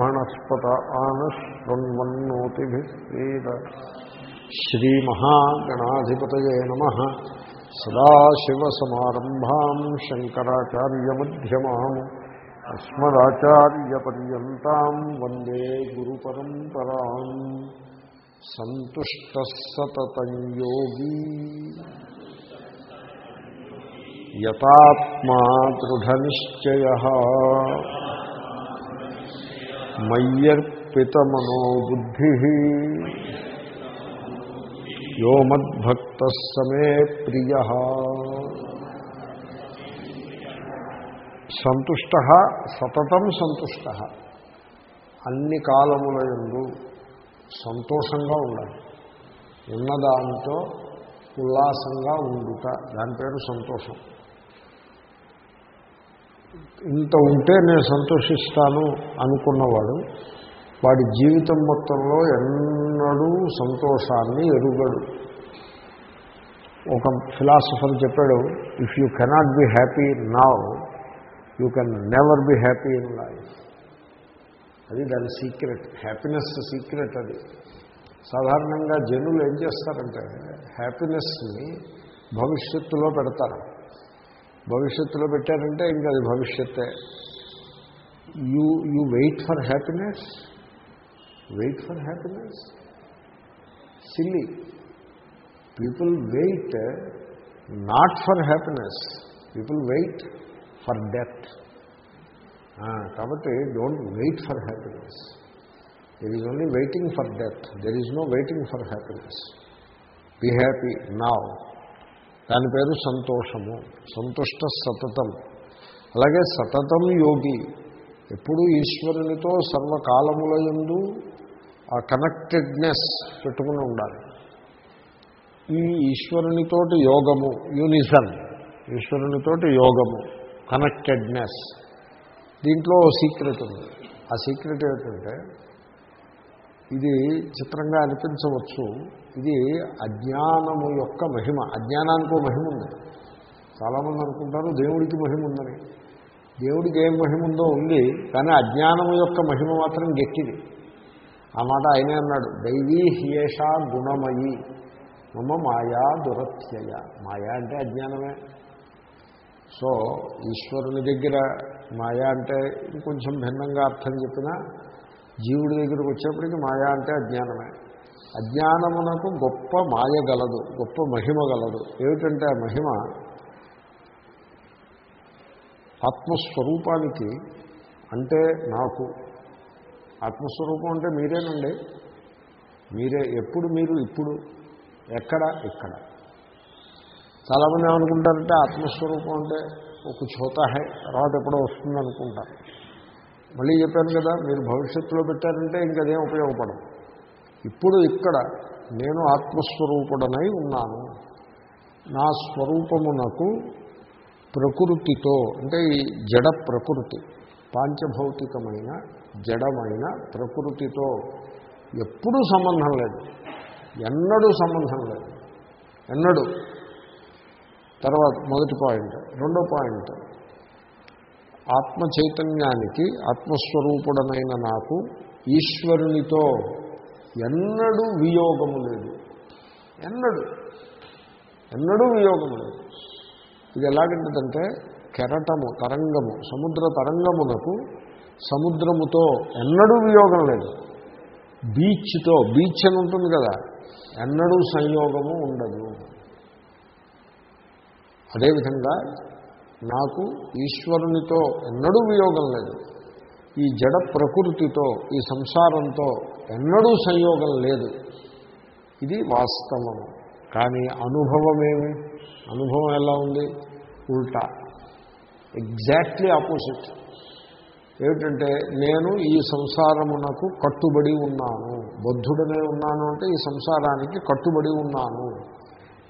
మనస్పత ఆనశృణ్వన్నోతిభిస్వేద శ్రీమహాగణాధిపతయ నమ శంకరాచార్యమ్యమా అస్మదాచార్యపర్యంతం వందే గురు పరంపరా సుష్ట సతతం యోగీ దృఢనిశ్చయ మయ్యర్పితమనోబుద్ధి యో మద్భక్త సమే ప్రియ సుష్ట సతతం సుష్ట అన్ని కాలముల ఎందు సంతోషంగా ఉండాలి. ఉన్నదాంతో ఉల్లాసంగా ఉండుట దాని పేరు సంతోషం. ఇంత ఉంటే నేను సంతోషిస్తాను అనుకున్నవాడు వాడి జీవితం మొత్తంలో ఎన్నడూ సంతోషాన్ని ఎరుగడు. ఒక ఫిలాసఫర్ చెప్పాడు if you cannot be happy now you can never be happy in life అది దాని సీక్రెట్ హ్యాపీనెస్ సీక్రెట్ అది. సాధారణంగా జనులు ఏం చేస్తారంటే హ్యాపీనెస్ని భవిష్యత్తులో పెడతారు. భవిష్యత్తులో పెట్టారంటే ఇంకా అది భవిష్యత్తే. You you wait for happiness wait for happiness silly people wait not for happiness people wait for death కాబట్టి don't wait for happiness there is only waiting for death there is no waiting for happiness be happy now దాని పేరు సంతోషము. సంతుష్ట సతతం. అలాగే సతతం యోగి. ఎప్పుడూ ఈశ్వరునితో సర్వకాలముల ఎందు ఆ కనెక్టెడ్నెస్ పెట్టుకుని ఉండాలి. ఈ ఈశ్వరునితోటి యోగము యూనిజన్. ఈశ్వరునితోటి యోగము కనెక్టెడ్నెస్. దీంట్లో సీక్రెట్ ఉంది. ఆ సీక్రెట్ ఏమిటంటే ఇది చిత్రంగా అనిపించవచ్చు. ఇది అజ్ఞానము యొక్క మహిమ. అజ్ఞానానికి మహిమ ఉంది. చాలామంది అనుకుంటారు దేవుడికి మహిమ ఉందని. దేవుడికి ఏం మహిమ ఉందో ఉంది కానీ అజ్ఞానము యొక్క మహిమ మాత్రం గట్టిది. ఆ మాట ఆయనే అన్నాడు దైవీ హియేషా గుణమయి మమ మాయా దురత్యయ. మాయా అంటే అజ్ఞానమే. సో ఈశ్వరుని దగ్గర మాయా అంటే ఇంకొంచెం భిన్నంగా అర్థం చెప్పినా జీవుడి దగ్గరకు వచ్చేప్పటికి మాయా అంటే అజ్ఞానమే. అజ్ఞానమునకు గొప్ప మాయ గలదు గొప్ప మహిమ గలదు. ఏమిటంటే ఆ మహిమ? ఆత్మస్వరూపానికి అంటే నాకు. ఆత్మస్వరూపం అంటే మీరేనండి? మీరే ఎప్పుడు మీరు ఇప్పుడు ఎక్కడ ఇక్కడ. చాలామంది ఏమనుకుంటారంటే ఆత్మస్వరూపం అంటే ఒక చోత హై తర్వాత ఎప్పుడో వస్తుంది అనుకుంటారు మళ్ళీ చెప్పాను కదా మీరు భవిష్యత్తులో పెట్టారంటే ఇంకదేం ఉపయోగపడదు. ఇప్పుడు ఇక్కడ నేను ఆత్మస్వరూపుడనై ఉన్నాను. నా స్వరూపమునకు ప్రకృతితో అంటే ఈ జడ ప్రకృతి పాంచభౌతికమైన జడమైన ప్రకృతితో ఎప్పుడూ సంబంధం లేదు. ఎన్నడూ సంబంధం లేదు. ఎన్నడూ. తర్వాత మొదటి పాయింట్ రెండో పాయింట్. ఆత్మ చైతన్యానికి ఆత్మస్వరూపుడనైన నాకు ఈశ్వరునితో ఎన్నడూ వియోగము లేదు. ఎన్నడూ. ఎన్నడూ వియోగము లేదు. ఇది ఎలాగంటుందంటే కెరటము తరంగము సముద్ర తరంగమునకు సముద్రముతో ఎన్నడూ వియోగం లేదు. బీచ్తో బీచ్ అని ఉంటుంది కదా ఎన్నడూ సంయోగము ఉండదు. అదేవిధంగా నాకు ఈశ్వరునితో ఎన్నడూ వియోగం లేదు. ఈ జడ ప్రకృతితో ఈ సంసారంతో ఎన్నడూ సంయోగం లేదు. ఇది వాస్తవము. కానీ అనుభవమేమి? అనుభవం ఎలా ఉంది? ఉల్టా. ఎగ్జాక్ట్లీ ఆపోజిట్ ఏమిటంటే నేను ఈ సంసారమునకు కట్టుబడి ఉన్నాను. బద్ధుడనే ఉన్నాను అంటే ఈ సంసారానికి కట్టుబడి ఉన్నాను.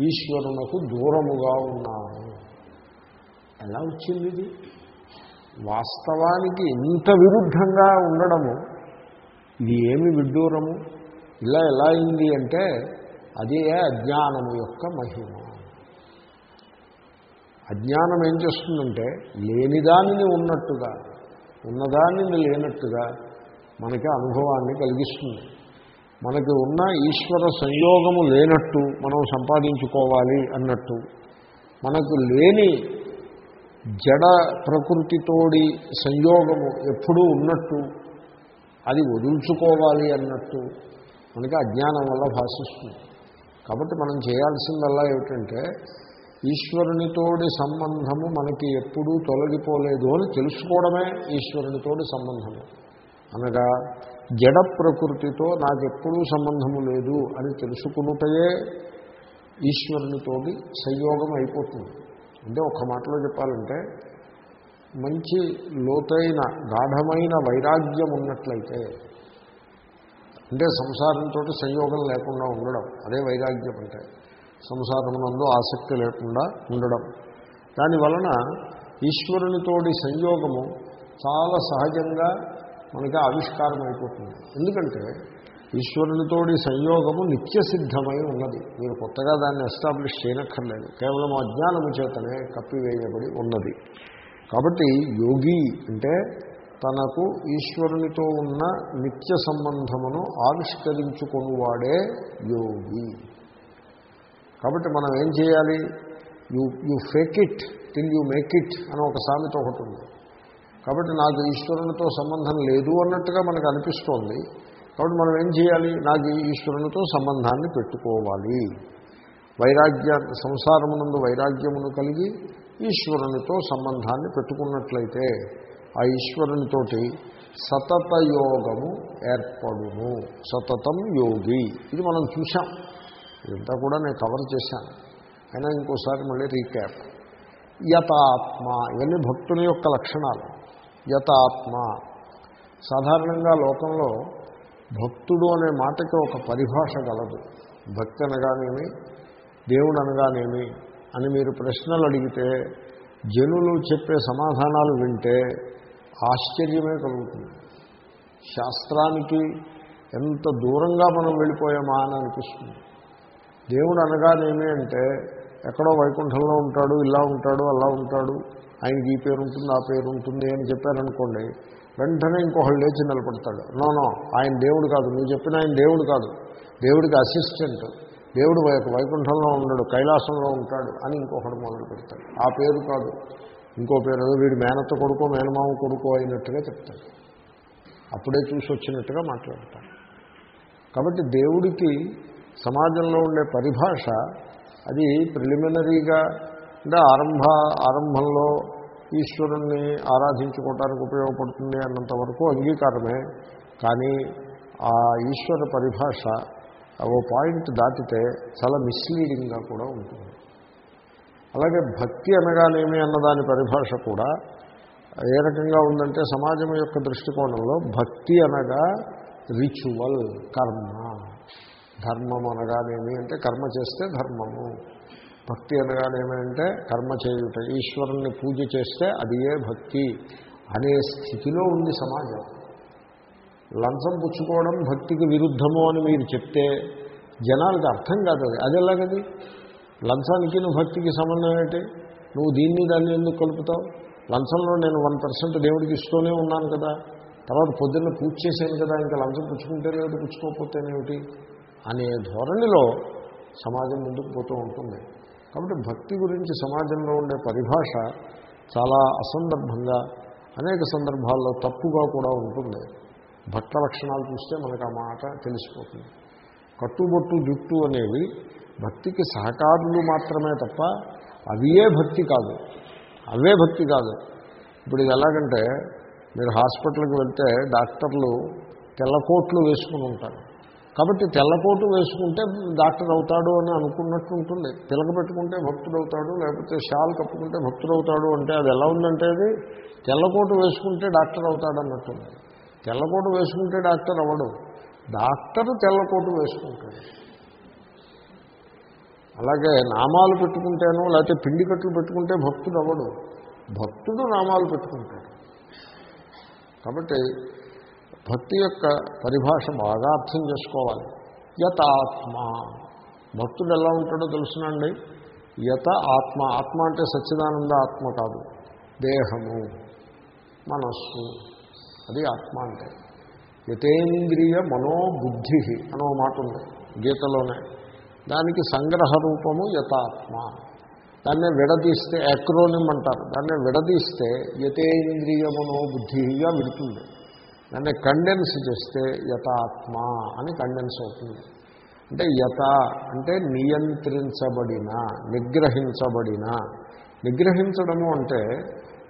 ఈశ్వరునకు దూరముగా ఉన్నాను. ఎలా వచ్చింది ఇది? వాస్తవానికి ఇంత విరుద్ధంగా ఉండడము ఇది ఏమి విడ్డూరము? ఇలా ఎలా అయింది అంటే అదే అజ్ఞానము యొక్క మహిమ. అజ్ఞానం ఏం చేస్తుందంటే లేనిదానిని ఉన్నట్టుగా ఉన్నదానిని లేనట్టుగా మనకి అనుభవాన్ని కలిగిస్తుంది. మనకి ఉన్న ఈశ్వర సంయోగము లేనట్టు మనం సంపాదించుకోవాలి అన్నట్టు మనకు లేని జడ ప్రకృతితోడి సంయోగము ఎప్పుడూ ఉన్నట్టు అది వదుల్చుకోవాలి అన్నట్టు. మనకి అజ్ఞానం వల్ల భాషిస్తుంది. కాబట్టి మనం చేయాల్సిందల్లా ఏమిటంటే ఈశ్వరునితోడి సంబంధము మనకి ఎప్పుడూ తొలగిపోలేదు అని తెలుసుకోవడమే ఈశ్వరునితోడి సంబంధము. అనగా జడ ప్రకృతితో నాకెప్పుడూ సంబంధము లేదు అని తెలుసుకున్నటయే ఈశ్వరునితోటి సంయోగం అయిపోతుంది. అంటే ఒక మాటలో చెప్పాలంటే మంచి లోతైన గాఢమైన వైరాగ్యం ఉన్నట్లయితే అంటే సంసారంతో సంయోగం లేకుండా ఉండడం అదే వైరాగ్యం అంటే. సంసారమునందు ఆసక్తి లేకుండా ఉండడం. దానివలన ఈశ్వరునితోటి సంయోగము చాలా సహజంగా మనకి ఆవిష్కారం అయిపోతుంది ఎందుకంటే ఈశ్వరునితోటి సంయోగము నిత్యసిద్ధమై ఉన్నది. మీరు కొత్తగా దాన్ని ఎస్టాబ్లిష్ చేయనక్కర్లేదు. కేవలం అజ్ఞానము చేతనే కప్పివేయబడి ఉన్నది. కాబట్టి యోగి అంటే తనకు ఈశ్వరునితో ఉన్న నిత్య సంబంధమును ఆవిష్కరించుకునివాడే యోగి. కాబట్టి మనం ఏం చేయాలి? You you fake it till you make it అని ఒక సామెత ఒకటి ఉంది. కాబట్టి నాకు ఈశ్వరునితో సంబంధం లేదు అన్నట్టుగా మనకు అనిపిస్తోంది. కాబట్టి మనం ఏం చేయాలి? నాకు ఈశ్వరునితో సంబంధాన్ని పెట్టుకోవాలి. వైరాగ్య సంసారమునందు వైరాగ్యమును కలిగి ఈశ్వరునితో సంబంధాన్ని పెట్టుకున్నట్లయితే ఆ ఈశ్వరునితోటి సతత యోగము ఏర్పడును. సతతం యోగి. ఇది మనం చూసాం ఇదంతా కూడా నేను కవర్ చేశాను. అయినా ఇంకోసారి మళ్ళీ రీక్యాప్. యతాత్మ ఇవన్నీ భక్తుని యొక్క లక్షణాలు. యతాత్మ. సాధారణంగా లోకంలో భక్తుడు అనే మాటకి ఒక పరిభాష గలదు. భక్తి అనగానేమి? దేవుడు అనగానేమి అని మీరు ప్రశ్నలు అడిగితే జనులు చెప్పే సమాధానాలు వింటే ఆశ్చర్యమే కలుగుతుంది. శాస్త్రానికి ఎంత దూరంగా మనం వెళ్ళిపోయామా అని అనిపిస్తుంది. దేవుడు అనగానేమి అంటే ఎక్కడో వైకుంఠంలో ఉంటాడు ఇలా ఉంటాడు అలా ఉంటాడు ఆయనకి ఈ పేరు ఉంటుంది ఆ పేరు ఉంటుంది అని చెప్పారనుకోండి వెంటనే ఇంకొకళ్ళు లేచి నిలబడతాడు. నోనో ఆయన దేవుడు కాదు నువ్వు చెప్పిన ఆయన దేవుడు కాదు. దేవుడికి అసిస్టెంట్ దేవుడు వై- వైకుంఠంలో ఉండడు కైలాసంలో ఉంటాడు అని ఇంకొకడు మొదలు పెడతాడు. ఆ పేరు కాదు. ఇంకో పేరు ఏదో వీడు మేనత్త కొడుకో మేనమామ కొడుకో అయినట్టుగా చెప్తాడు. అప్పుడే చూసి వచ్చినట్టుగా మాట్లాడతాడు. కాబట్టి దేవుడికి సమాజంలో ఉండే పరిభాష అది ప్రిలిమినరీగా అంటే ఆరంభ ఆరంభంలో ఈశ్వరుణ్ణి ఆరాధించుకోవటానికి ఉపయోగపడుతుంది అన్నంత వరకు అంగీకారమే. కానీ ఆ ఈశ్వర పరిభాష ఓ పాయింట్ దాటితే చాలా మిస్లీడింగ్గా కూడా ఉంటుంది. అలాగే భక్తి అనగానేమి అన్నదాని పరిభాష కూడా ఏ రకంగా ఉందంటే సమాజం యొక్క దృష్టికోణంలో భక్తి అనగా రిచువల్ కర్మ. ధర్మం అనగానేమి అంటే కర్మ చేస్తే ధర్మము. భక్తి అనగానేమి అంటే కర్మ చేయుట ఈశ్వరుణ్ణి పూజ చేస్తే అది ఏ భక్తి అనే స్థితిలో ఉంది సమాజం. లంచం పుచ్చుకోవడం భక్తికి విరుద్ధము అని మీరు చెప్తే జనాలకు అర్థం కాదు అది. అది ఎలాగది? లంచానికి నువ్వు భక్తికి సంబంధం ఏంటి? నువ్వు దీన్ని దాన్ని ఎందుకు కలుపుతావు? లంచంలో నేను వన్ పర్సెంట్ దేవుడికి ఇస్తూనే ఉన్నాను కదా. తర్వాత పొద్దున్న పూజ చేశాను కదా ఇంకా లంచం పుచ్చుకుంటేనేమిటి పుచ్చుకోకపోతేనేమిటి అనే ధోరణిలో సమాజం ముందుకు పోతూ ఉంటుంది. కాబట్టి భక్తి గురించి సమాజంలో ఉండే పరిభాష చాలా అసందర్భంగా అనేక సందర్భాల్లో తప్పుగా కూడా ఉంటుంది. భక్త లక్షణాలు చూస్తే మనకు ఆ మాట తెలిసిపోతుంది. కట్టుబొట్టు జుట్టు అనేవి భక్తికి సహకారులు మాత్రమే తప్ప అవియే భక్తి కాదు. అవే భక్తి కాదు. ఇప్పుడు ఇది ఎలాగంటే మీరు హాస్పిటల్కి వెళ్తే డాక్టర్లు తెల్లకోట్లు వేసుకుని ఉంటారు. కాబట్టి తెల్లకోటు వేసుకుంటే డాక్టర్ అవుతాడు అని అనుకున్నట్టు ఉంటుంది. తిలక పెట్టుకుంటే భక్తుడు అవుతాడు లేకపోతే షాల్ కప్పుకుంటే భక్తుడు అవుతాడు అంటే అది ఎలా ఉందంటే అది తెల్లకోటు వేసుకుంటే డాక్టర్ అవుతాడు అన్నట్టుంది తెల్లకోటు వేసుకుంటే డాక్టర్ అవ్వడు. డాక్టర్ తెల్లకోటు వేసుకుంటాడు. అలాగే నామాలు పెట్టుకుంటేనో లేకపోతే పిండి కట్లు పెట్టుకుంటే భక్తుడు అవ్వడు. భక్తుడు నామాలు పెట్టుకుంటాడు. కాబట్టి భక్తి యొక్క పరిభాష బాగా అర్థం చేసుకోవాలి. యత ఆత్మ భక్తుడు ఎలా ఉంటాడో తెలుసునండి. యత ఆత్మ. ఆత్మ అంటే సచ్చిదానంద ఆత్మ కాదు. దేహము. మనస్సు. అది ఆత్మ అంటే. యతేంద్రియ మనోబుద్ధి అనో మాట ఉంది గీతలోనే. దానికి సంగ్రహ రూపము యథాత్మ దాన్నే విడదీస్తే అక్రోనిమ్ అంటారు. దాన్నే విడదీస్తే యతేంద్రియ మనోబుద్ధిగా విడుతుంది. దాన్ని కండెన్స్ చేస్తే యథాత్మ అని కండెన్స్ అవుతుంది. అంటే యథ అంటే నియంత్రించబడిన నిగ్రహించబడిన. నిగ్రహించడము అంటే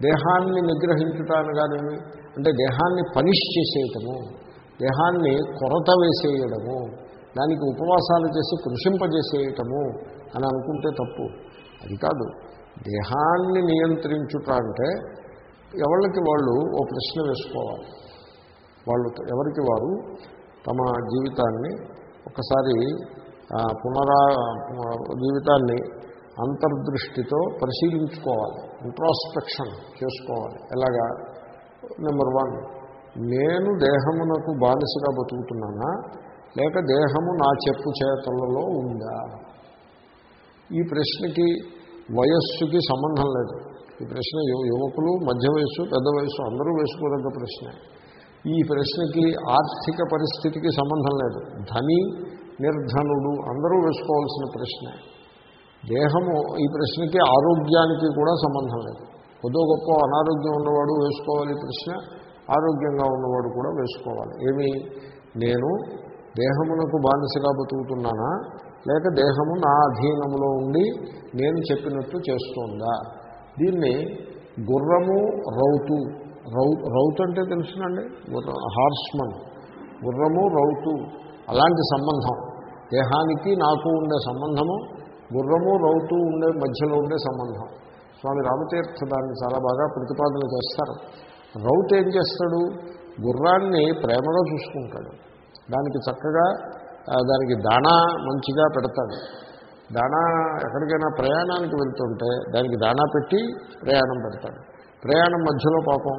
దేహాన్ని నిగ్రహించుటాను కానీ అంటే దేహాన్ని పనిష్ చేసేయటము దేహాన్ని కొరత వేసేయడము దానికి ఉపవాసాలు చేసి కృషింపజేసేయటము అని అనుకుంటే తప్పు. అది కాదు. దేహాన్ని నియంత్రించుట అంటే ఎవరికి వాళ్ళు ఓ ప్రశ్న వేసుకోవాలి. వాళ్ళు ఎవరికి వారు తమ జీవితాన్ని ఒకసారి పునరా జీవితాన్ని అంతర్దృష్టితో పరిశీలించుకోవాలి. ఇంట్రాస్పెక్షన్ చేసుకోవాలి. ఎలాగా? నెంబర్ వన్ నేను దేహమునకు బానిసగా బతుకుతున్నానా? లేక దేహము నా చెప్పు చేతలలో ఉందా? ఈ ప్రశ్నకి వయస్సుకి సంబంధం లేదు. ఈ ప్రశ్న యువకులు మధ్య వయస్సు పెద్ద వయస్సు అందరూ వేసుకోదగ్గ ప్రశ్న. ఈ ప్రశ్నకి ఆర్థిక పరిస్థితికి సంబంధం లేదు. ధని నిర్ధనుడు అందరూ వేసుకోవాల్సిన ప్రశ్న. దేహము ఈ ప్రశ్నకి ఆరోగ్యానికి కూడా సంబంధం లేదు. కొద్దో గొప్ప అనారోగ్యం ఉన్నవాడు వేసుకోవాలి ప్రశ్న ఆరోగ్యంగా ఉన్నవాడు కూడా వేసుకోవాలి. ఏమి? నేను దేహమునకు బానిసగా బతుకుతున్నానా? లేక దేహము నా అధీనంలో ఉండి నేను చెప్పినట్టు చేస్తోందా? దీన్ని గుర్రము రౌతు రౌ రౌతు అంటే తెలుసునండి? హార్స్మన్. గుర్రము రౌతు. అలాంటి సంబంధం. దేహానికి నాకు ఉండే సంబంధము గుర్రము రౌతు ఉండే మధ్యలో ఉండే సంబంధం. స్వామి రామతీర్థ దాన్ని చాలా బాగా ప్రతిపాదన చేస్తారు. రౌతు ఏం చేస్తాడు? గుర్రాన్ని ప్రేమలో చూసుకుంటాడు. దానికి చక్కగా దానికి దాణా మంచిగా పెడతాడు. దాణా ఎక్కడికైనా ప్రయాణానికి వెళ్తుంటే దానికి దాణా పెట్టి ప్రయాణం పెడతాడు. ప్రయాణం మధ్యలో పాపం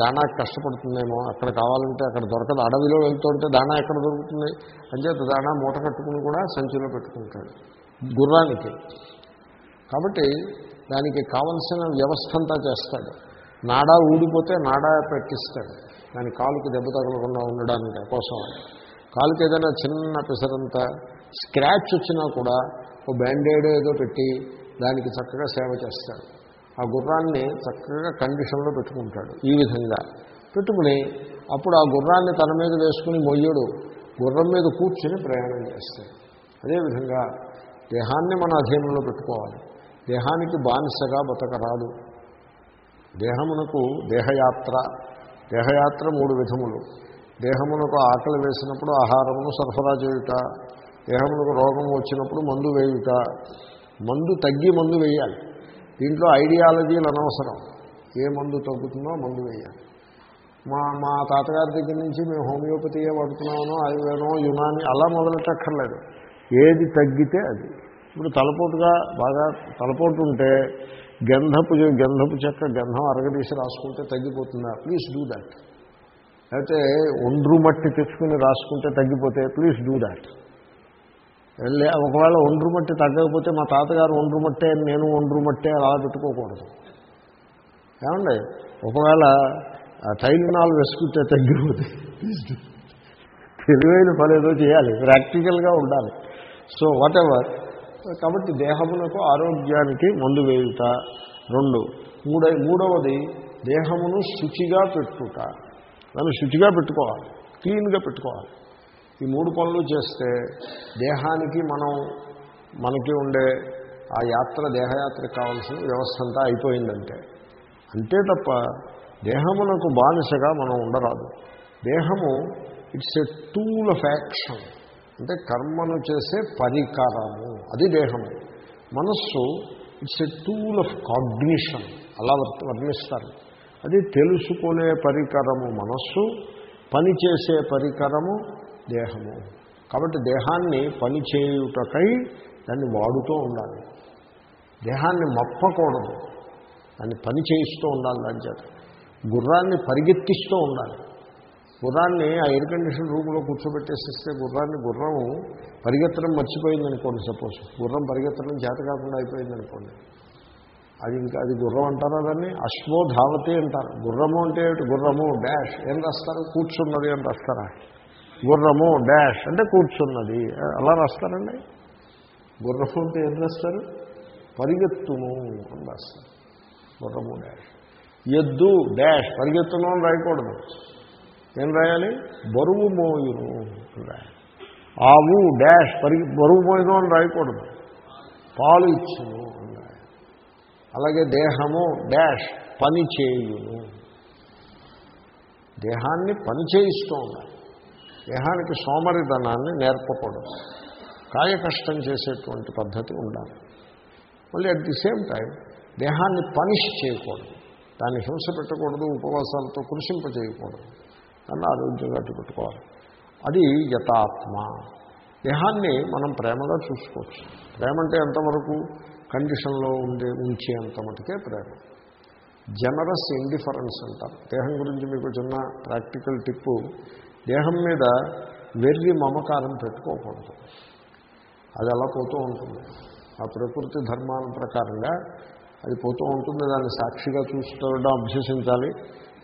దాణా కష్టపడుతుందేమో అక్కడ కావాలంటే అక్కడ దొరకదు. అడవిలో వెళ్తుంటే దాణా ఎక్కడ దొరుకుతుంది? అంచేత దాణా మూట కట్టుకుని కూడా సంచిలో పెట్టుకుంటాడు. గుర్రానికి. కాబట్టి దానికి కావలసిన వ్యవస్థ అంతా చేస్తాడు. నాడా ఊడిపోతే నాడా పెట్టిస్తాడు. దాని కాలుకి దెబ్బ తగలకుండా ఉండడానికి కోసం కాలుకి ఏదైనా చిన్న పిసరంత స్క్రాచ్ వచ్చినా కూడా ఓ బ్యాండేడ్ ఏదో పెట్టి దానికి చక్కగా సేవ చేస్తాడు. ఆ గుర్రాన్ని చక్కగా కండిషన్లో పెట్టుకుంటాడు ఈ విధంగా. పెట్టుకుని అప్పుడు ఆ గుర్రాన్ని తన మీద వేసుకుని మొయ్యడు. గుర్రం మీద కూర్చొని ప్రయాణం చేస్తాడు. అదేవిధంగా దేహాన్ని మన అధీనంలో పెట్టుకోవాలి. దేహానికి బానిసగా బతకరాదు. దేహమునకు దేహయాత్ర దేహయాత్ర మూడు విధములు. దేహమునకు ఆకలి వేసినప్పుడు ఆహారమును సరఫరా చేయుట దేహమునకు రోగం వచ్చినప్పుడు మందు వేయుట. మందు తగ్గి మందు వేయాలి. దీంట్లో ఐడియాలజీలు అనవసరం. ఏ మందు తగ్గుతుందో మందు వేయాలి. మా మా తాతగారి దగ్గర నుంచి మేము హోమియోపతియే వాడుతున్నామనో ఆయుర్వేదమో యునాని అలా మొదలెట్టక్కర్లేదు. ఏది తగ్గితే అది. ఇప్పుడు తలపోటుగా బాగా తలపోటు ఉంటే గంధపు గంధపు చెక్క గంధం అరగదీసి రాసుకుంటే తగ్గిపోతుందా. ప్లీజ్ డూ దాట్ అయితే ఒండ్రు మట్టి తెచ్చుకుని రాసుకుంటే తగ్గిపోతే ప్లీజ్ డూ దాట్ ఒకవేళ ఒండ్రు మట్టి తగ్గకపోతే మా తాతగారు ఒండ్రు మట్టే నేను ఒండ్రు మట్టే అలా పెట్టుకోకూడదు. ఏమండి? ఒకవేళ టైలినాలు వేసుకుంటే తగ్గిపోతే తెలివైన పని ఏదో చేయాలి. ప్రాక్టికల్గా ఉండాలి. సో వాట్ ఎవర్ కాబట్టి దేహమునకు ఆరోగ్యానికి మందు వేయుట. రెండు. మూడ మూడవది దేహమును శుచిగా పెట్టుట. దాన్ని శుచిగా పెట్టుకోవాలి. క్లీన్గా పెట్టుకోవాలి. ఈ మూడు పనులు చేస్తే దేహానికి మనం మనకి ఉండే ఆ యాత్ర దేహయాత్రకు కావాల్సిన వ్యవస్థ అంతా అయిపోయిందంటే. అంతే తప్ప దేహమునకు బానిసగా మనం ఉండరాదు. దేహము it's a tool of action అంటే కర్మను చేసే పరికరము. అది దేహము మనస్సు it's a tool of cognition అలా వర్ణిస్తారు. అది తెలుసుకునే పరికరము మనస్సు పని చేసే పరికరము దేహము. కాబట్టి దేహాన్ని పని చేయుటకై దాన్ని వాడుతూ ఉండాలి. దేహాన్ని మప్పకూడదు. దాన్ని పని చేయిస్తూ ఉండాలి దాని చేత. గుర్రాన్ని పరిగెత్తిస్తూ ఉండాలి. గుర్రాన్ని ఆ ఎయిర్ కండిషన్ రూమ్లో కూర్చోబెట్టేసిస్తే గుర్రాన్ని గుర్రం పరిగెత్తడం మర్చిపోయిందనుకోండి సపోజ్. గుర్రం పరిగెత్తడం చేత కాకుండా అయిపోయిందనుకోండి. అది ఇంకా అది గుర్రం అంటారా దాన్ని? అశ్వో ధావతి అంటారు. గుర్రము అంటే గుర్రము డాష్. ఏం రాస్తారు? కూర్చున్నది అని రాస్తారా? గుర్రము డాష్ అంటే కూర్చున్నది. అలా రాస్తారండి? గుర్రము అంటే ఏం రాస్తారు? పరిగెత్తును అని రాస్తారు. గుర్రము డాష్. ఎద్దు డాష్. పరిగెత్తును అని రాయకూడదు. ఏం రాయాలి? బరువు మోయును రాయాలి. ఆవు డాష్ పరిగి బరువు మోయును అని రాయకూడదు. పాలు ఇచ్చును అని రాయాలి. అలాగే దేహము డాష్ పని చేయును. దేహాన్ని పని చేయిస్తూ ఉండాలి. దేహానికి సోమరిధనాన్ని నేర్పకూడదు. కాయ కష్టం చేసేటువంటి పద్ధతి ఉండాలి. మళ్ళీ అట్ ది సేమ్ టైం దేహాన్ని పనిష్ చేయకూడదు. దాన్ని హింస పెట్టకూడదు ఉపవాసాలతో కృషింప చేయకూడదు దాన్ని ఆరోగ్యంగా పెట్టుకోవాలి అది యథాత్మ. దేహాన్ని మనం ప్రేమగా చూసుకోవచ్చు. ప్రేమ అంటే ఎంతవరకు? కండిషన్లో ఉండే ఉంచేంత మటుకే ప్రేమ. జనరస్ ఇండిఫరెన్స్ అంటారు. దేహం గురించి మీకు చిన్న ప్రాక్టికల్ టిప్పు. దేహం మీద వెర్రి మమకారం పెట్టుకోకూడదు. అది అలా పోతూ ఉంటుంది. ఆ ప్రకృతి ధర్మాల ప్రకారంగా అది పోతూ ఉంటుంది. దాన్ని సాక్షిగా చూస్తుండడం అభ్యసించాలి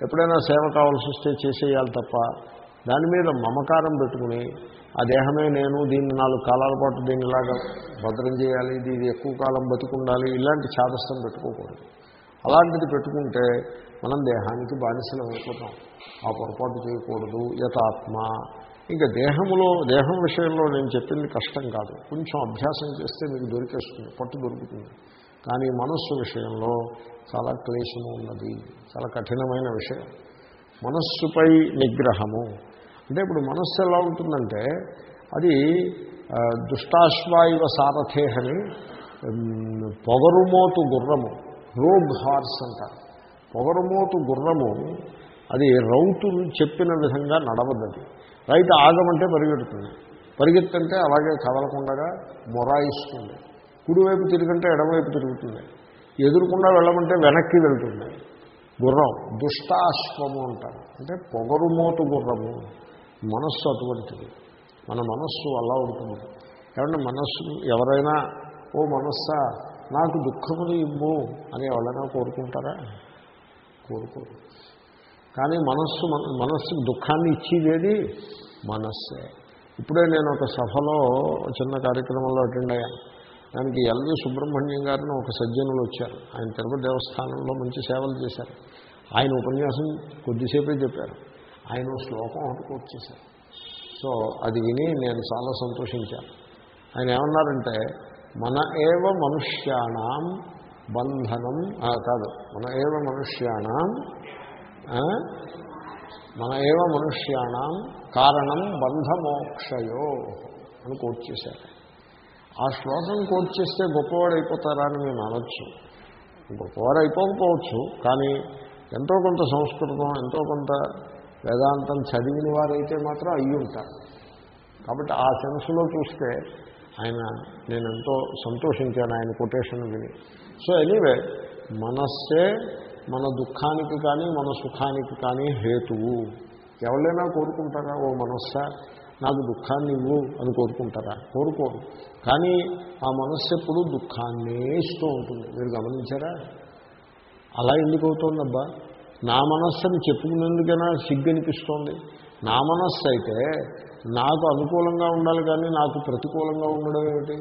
ఎప్పుడైనా సేవ కావాల్సి వస్తే చేసేయాలి తప్ప దాని మీద మమకారం పెట్టుకుని ఆ దేహమే నేను దీన్ని నాలుగు కాలాల పాటు దీన్ని ఇలాగా భద్రం చేయాలి ఇది ఇది ఎక్కువ కాలం బతుకుండాలి ఇలాంటి చాదస్తం పెట్టుకోకూడదు. అలాంటిది పెట్టుకుంటే మనం దేహానికి బానిసలం అయిపోతాం. ఆ పొరపాటు చేయకూడదు యథాత్మ. ఇంకా దేహములో దేహం విషయంలో నేను చెప్పింది కష్టం కాదు. కొంచెం అభ్యాసం చేస్తే మీకు దొరికేస్తుంది పట్టు దొరుకుతుంది. కానీ మనస్సు విషయంలో చాలా క్లేశము ఉన్నది చాలా కఠినమైన విషయం. మనస్సుపై నిగ్రహము. అంటే ఇప్పుడు మనస్సు ఎలా ఉంటుందంటే అది దుష్టాశ్వాయువ సారథే అని పొగరుమోతు గుర్రము రోగ్ హార్స్ అంటారు. పొగరుమోతు గుర్రము అది రౌతులు చెప్పిన విధంగా నడవద్దది రైతు ఆగమంటే పరిగెడుతుంది. పరిగెత్తంటే అలాగే కదలకుండా మొరాయిస్తుంది. కుడివైపు తిరిగంటే ఎడమవైపు తిరుగుతుంది. ఎదురుకుండా వెళ్ళమంటే వెనక్కి వెళ్తుంది. గుర్రం దుష్టాశ్వము అంటారు. అంటే పొగరుమోతు గుర్రము. మనస్సు అటువంటిది. మన మనస్సు అలా ఉంటుంది. ఏమంటే మనస్సు ఎవరైనా ఓ మనస్సా నాకు దుఃఖములు ఇవ్వు అని ఎవరైనా కోరుకుంటారా? కోరుకోరు. కానీ మనస్సు మన- దుఃఖాన్ని ఇచ్చేదేది మనస్సే. ఇప్పుడే నేను ఒక సభలో చిన్న కార్యక్రమంలో అటెండ్ అయ్యాను. దానికి ఎల్వి సుబ్రహ్మణ్యం గారిని ఒక సజ్జనులు వచ్చారు. ఆయన తిరుపతి దేవస్థానంలో మంచి సేవలు చేశారు. ఆయన ఉపన్యాసం కొద్దిసేపే చెప్పారు. ఆయన శ్లోకం ఒకటి కోట్ సో అది విని నేను చాలా సంతోషించాను. ఆయన ఏమన్నారంటే మన ఏవ మనుష్యాణం బంధనం కాదు మన ఏవ మనుష్యాణం మన ఏవ మనుష్యాణం కారణం బంధమోక్షయో అని కోట్ చేశారు. ఆ శ్లోకం కోట్ చేస్తే గొప్పవాడు అయిపోతారా అని నేను అనొచ్చు. గొప్పవాడు అయిపోకపోవచ్చు కానీ ఎంతో కొంత సంస్కృతం ఎంతో కొంత వేదాంతం చదివిన వారైతే మాత్రం అయ్యి ఉంటారు కాబట్టి ఆ సెన్స్లో చూస్తే ఆయన నేను ఎంతో సంతోషించాను ఆయన కొటేషన్ విని. సో ఎనీవే మనస్సే మన దుఃఖానికి కానీ మన సుఖానికి కానీ హేతువు. ఎవరైనా కోరుకుంటారా ఓ మనస్సా? నాకు దుఃఖాన్ని ఇవ్వు అని కోరుకుంటారా? కోరుకోరు. కానీ ఆ మనస్సు ఎప్పుడు దుఃఖాన్నే ఇస్తూ ఉంటుంది. మీరు గమనించారా? అలా ఎందుకు అవుతోందబ్బా? నా మనస్సుని చెప్పుకునేందుకైనా సిగ్గు అనిపిస్తోంది. నా మనస్సు అయితే నాకు అనుకూలంగా ఉండాలి కానీ నాకు ప్రతికూలంగా ఉండడం ఏమిటి?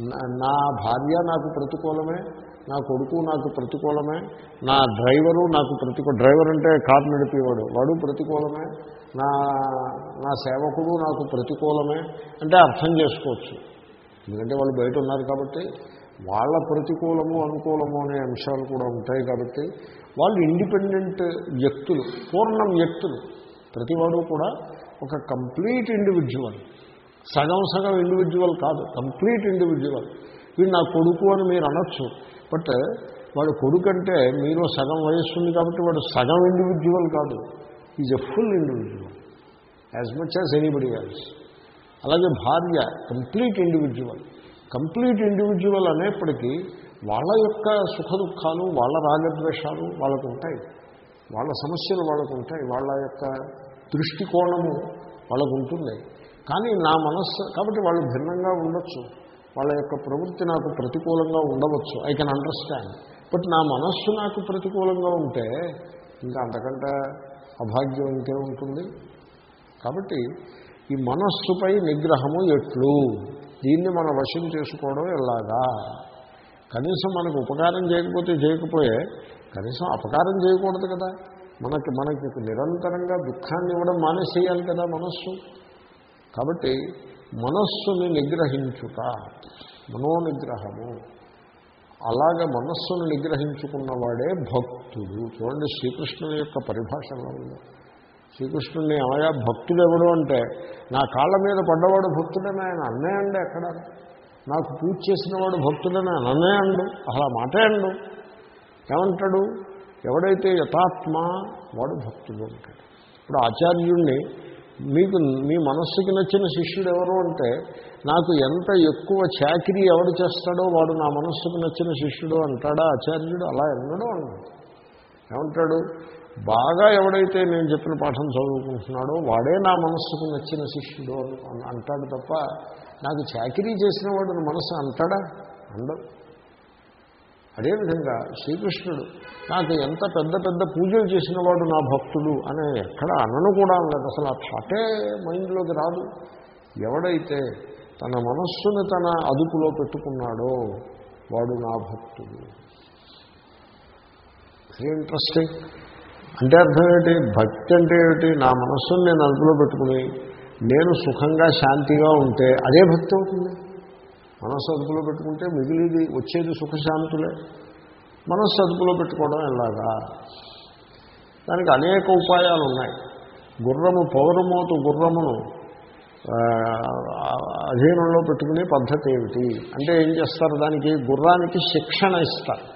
నా- నా భార్య నాకు ప్రతికూలమే నా కొడుకు నాకు ప్రతికూలమే నా డ్రైవరు నాకు ప్రతికూల డ్రైవర్ అంటే కారు నడిపేవాడు. వాడు ప్రతికూలమే నా నా సేవకుడు నాకు ప్రతికూలమే అంటే అర్థం చేసుకోవచ్చు. ఎందుకంటే వాళ్ళు బయట ఉన్నారు కాబట్టి వాళ్ళ ప్రతికూలము అనుకూలము అనే అంశాలు కూడా ఉంటాయి కాబట్టి వాళ్ళు ఇండిపెండెంట్ వ్యక్తులు పూర్ణం వ్యక్తులు. ప్రతివాడు కూడా ఒక కంప్లీట్ ఇండివిజువల్ సగం సగం ఇండివిజువల్ కాదు కంప్లీట్ ఇండివిజువల్ వీడు నా కొడుకు అని మీరు అనొచ్చు బట్ వాడు కొడుకు అంటే మీరు సగం వయస్సు ఉంది కాబట్టి వాడు సగం ఇండివిజువల్ కాదు. Is a full individual as much as anybody else అలాగే భార్య కంప్లీట్ ఇండివిజువల్ కంప్లీట్ ఇండివిజువల్ అనేప్పటికీ వాళ్ళ యొక్క సుఖ దుఃఖాలు వాళ్ళ రాగద్వేషాలు వాళ్ళకు ఉంటాయి. వాళ్ళ సమస్యలు వాళ్ళకు ఉంటాయి. వాళ్ళ యొక్క దృష్టికోణము వాళ్ళకు ఉంటుంది. కానీ నా మనస్సు కాబట్టి వాళ్ళు భిన్నంగా ఉండొచ్చు. వాళ్ళ యొక్క ప్రవృత్తి నాకు ప్రతికూలంగా ఉండవచ్చు. ఐ కెన్ అండర్స్టాండ్ బట్ నా మనస్సు నాకు ప్రతికూలంగా ఉంటే ఇంకా అంతకంటే అభాగ్యం ఇంకే ఉంటుంది. కాబట్టి ఈ మనస్సుపై నిగ్రహము ఎట్లు? దీన్ని మనం వశం చేసుకోవడం ఎలాగా? కనీసం మనకు ఉపకారం చేయకపోతే చేయకపోయే కనీసం అపకారం చేయకూడదు కదా. మనకి మనకి నిరంతరంగా దుఃఖాన్ని ఇవ్వడం మానేసేయాలి కదా మనస్సు. కాబట్టి మనస్సుని నిగ్రహించుట మనోనిగ్రహము. అలాగ మనస్సును నిగ్రహించుకున్నవాడే భక్తుడు. చూడండి శ్రీకృష్ణుని యొక్క పరిభాషలో ఉంది. శ్రీకృష్ణుని ఏమయ్యా భక్తుడు ఎవడు అంటే నా కాళ్ళ మీద పడ్డవాడు భక్తుడని? ఆయన అన్నే అండి ఎక్కడ? నాకు పూజ చేసిన వాడు భక్తుడని? ఆయన అన్నే అలా మాటే అండు. ఏమంటాడు? ఎవడైతే యథాత్మ వాడు భక్తుడు అంటాడు. ఇప్పుడు ఆచార్యుణ్ణి మీకు మీ మనస్సుకి నచ్చిన శిష్యుడు ఎవరు అంటే నాకు ఎంత ఎక్కువ చాకరీ ఎవడు చేస్తాడో వాడు నా మనస్సుకు నచ్చిన శిష్యుడు అంటాడా ఆచార్యుడు అలా ఎన్నడో అన్నాడు ఏమంటాడు? బాగా ఎవడైతే నేను చెప్పిన పాఠం చదువుకుంటున్నాడో వాడే నా మనస్సుకు నచ్చిన శిష్యుడు అంటాడు తప్ప నాకు చాకరీ చేసిన వాడు నా అంటాడా? అందరు అదేవిధంగా శ్రీకృష్ణుడు నాకు ఎంత పెద్ద పెద్ద పూజలు చేసిన వాడు నా భక్తుడు అనే ఎక్కడ అనను కూడా లేదు అసలు ఆ థాటే మైండ్లోకి రాదు. ఎవడైతే తన మనస్సును తన అదుపులో పెట్టుకున్నాడో వాడు నా భక్తుడు. వెరీ ఇంట్రెస్టింగ్ అంటే అర్థం ఏంటి? భక్తి అంటే ఏమిటి? నా మనస్సును నేను అదుపులో పెట్టుకుని నేను సుఖంగా శాంతిగా ఉంటే అదే భక్తి అవుతుంది. మనస్సు అదుపులో పెట్టుకుంటే మిగిలిది వచ్చేది సుఖశాంతులే. మనస్సు అదుపులో పెట్టుకోవడం ఎలాగా? దానికి అనేక ఉపాయాలు ఉన్నాయి. గుర్రము పౌరమోతు గుర్రమును అధీనంలో పెట్టుకునే పద్ధతి ఏమిటి? అంటే ఏం చేస్తారు దానికి? గుర్రానికి శిక్షణ ఇస్తారు.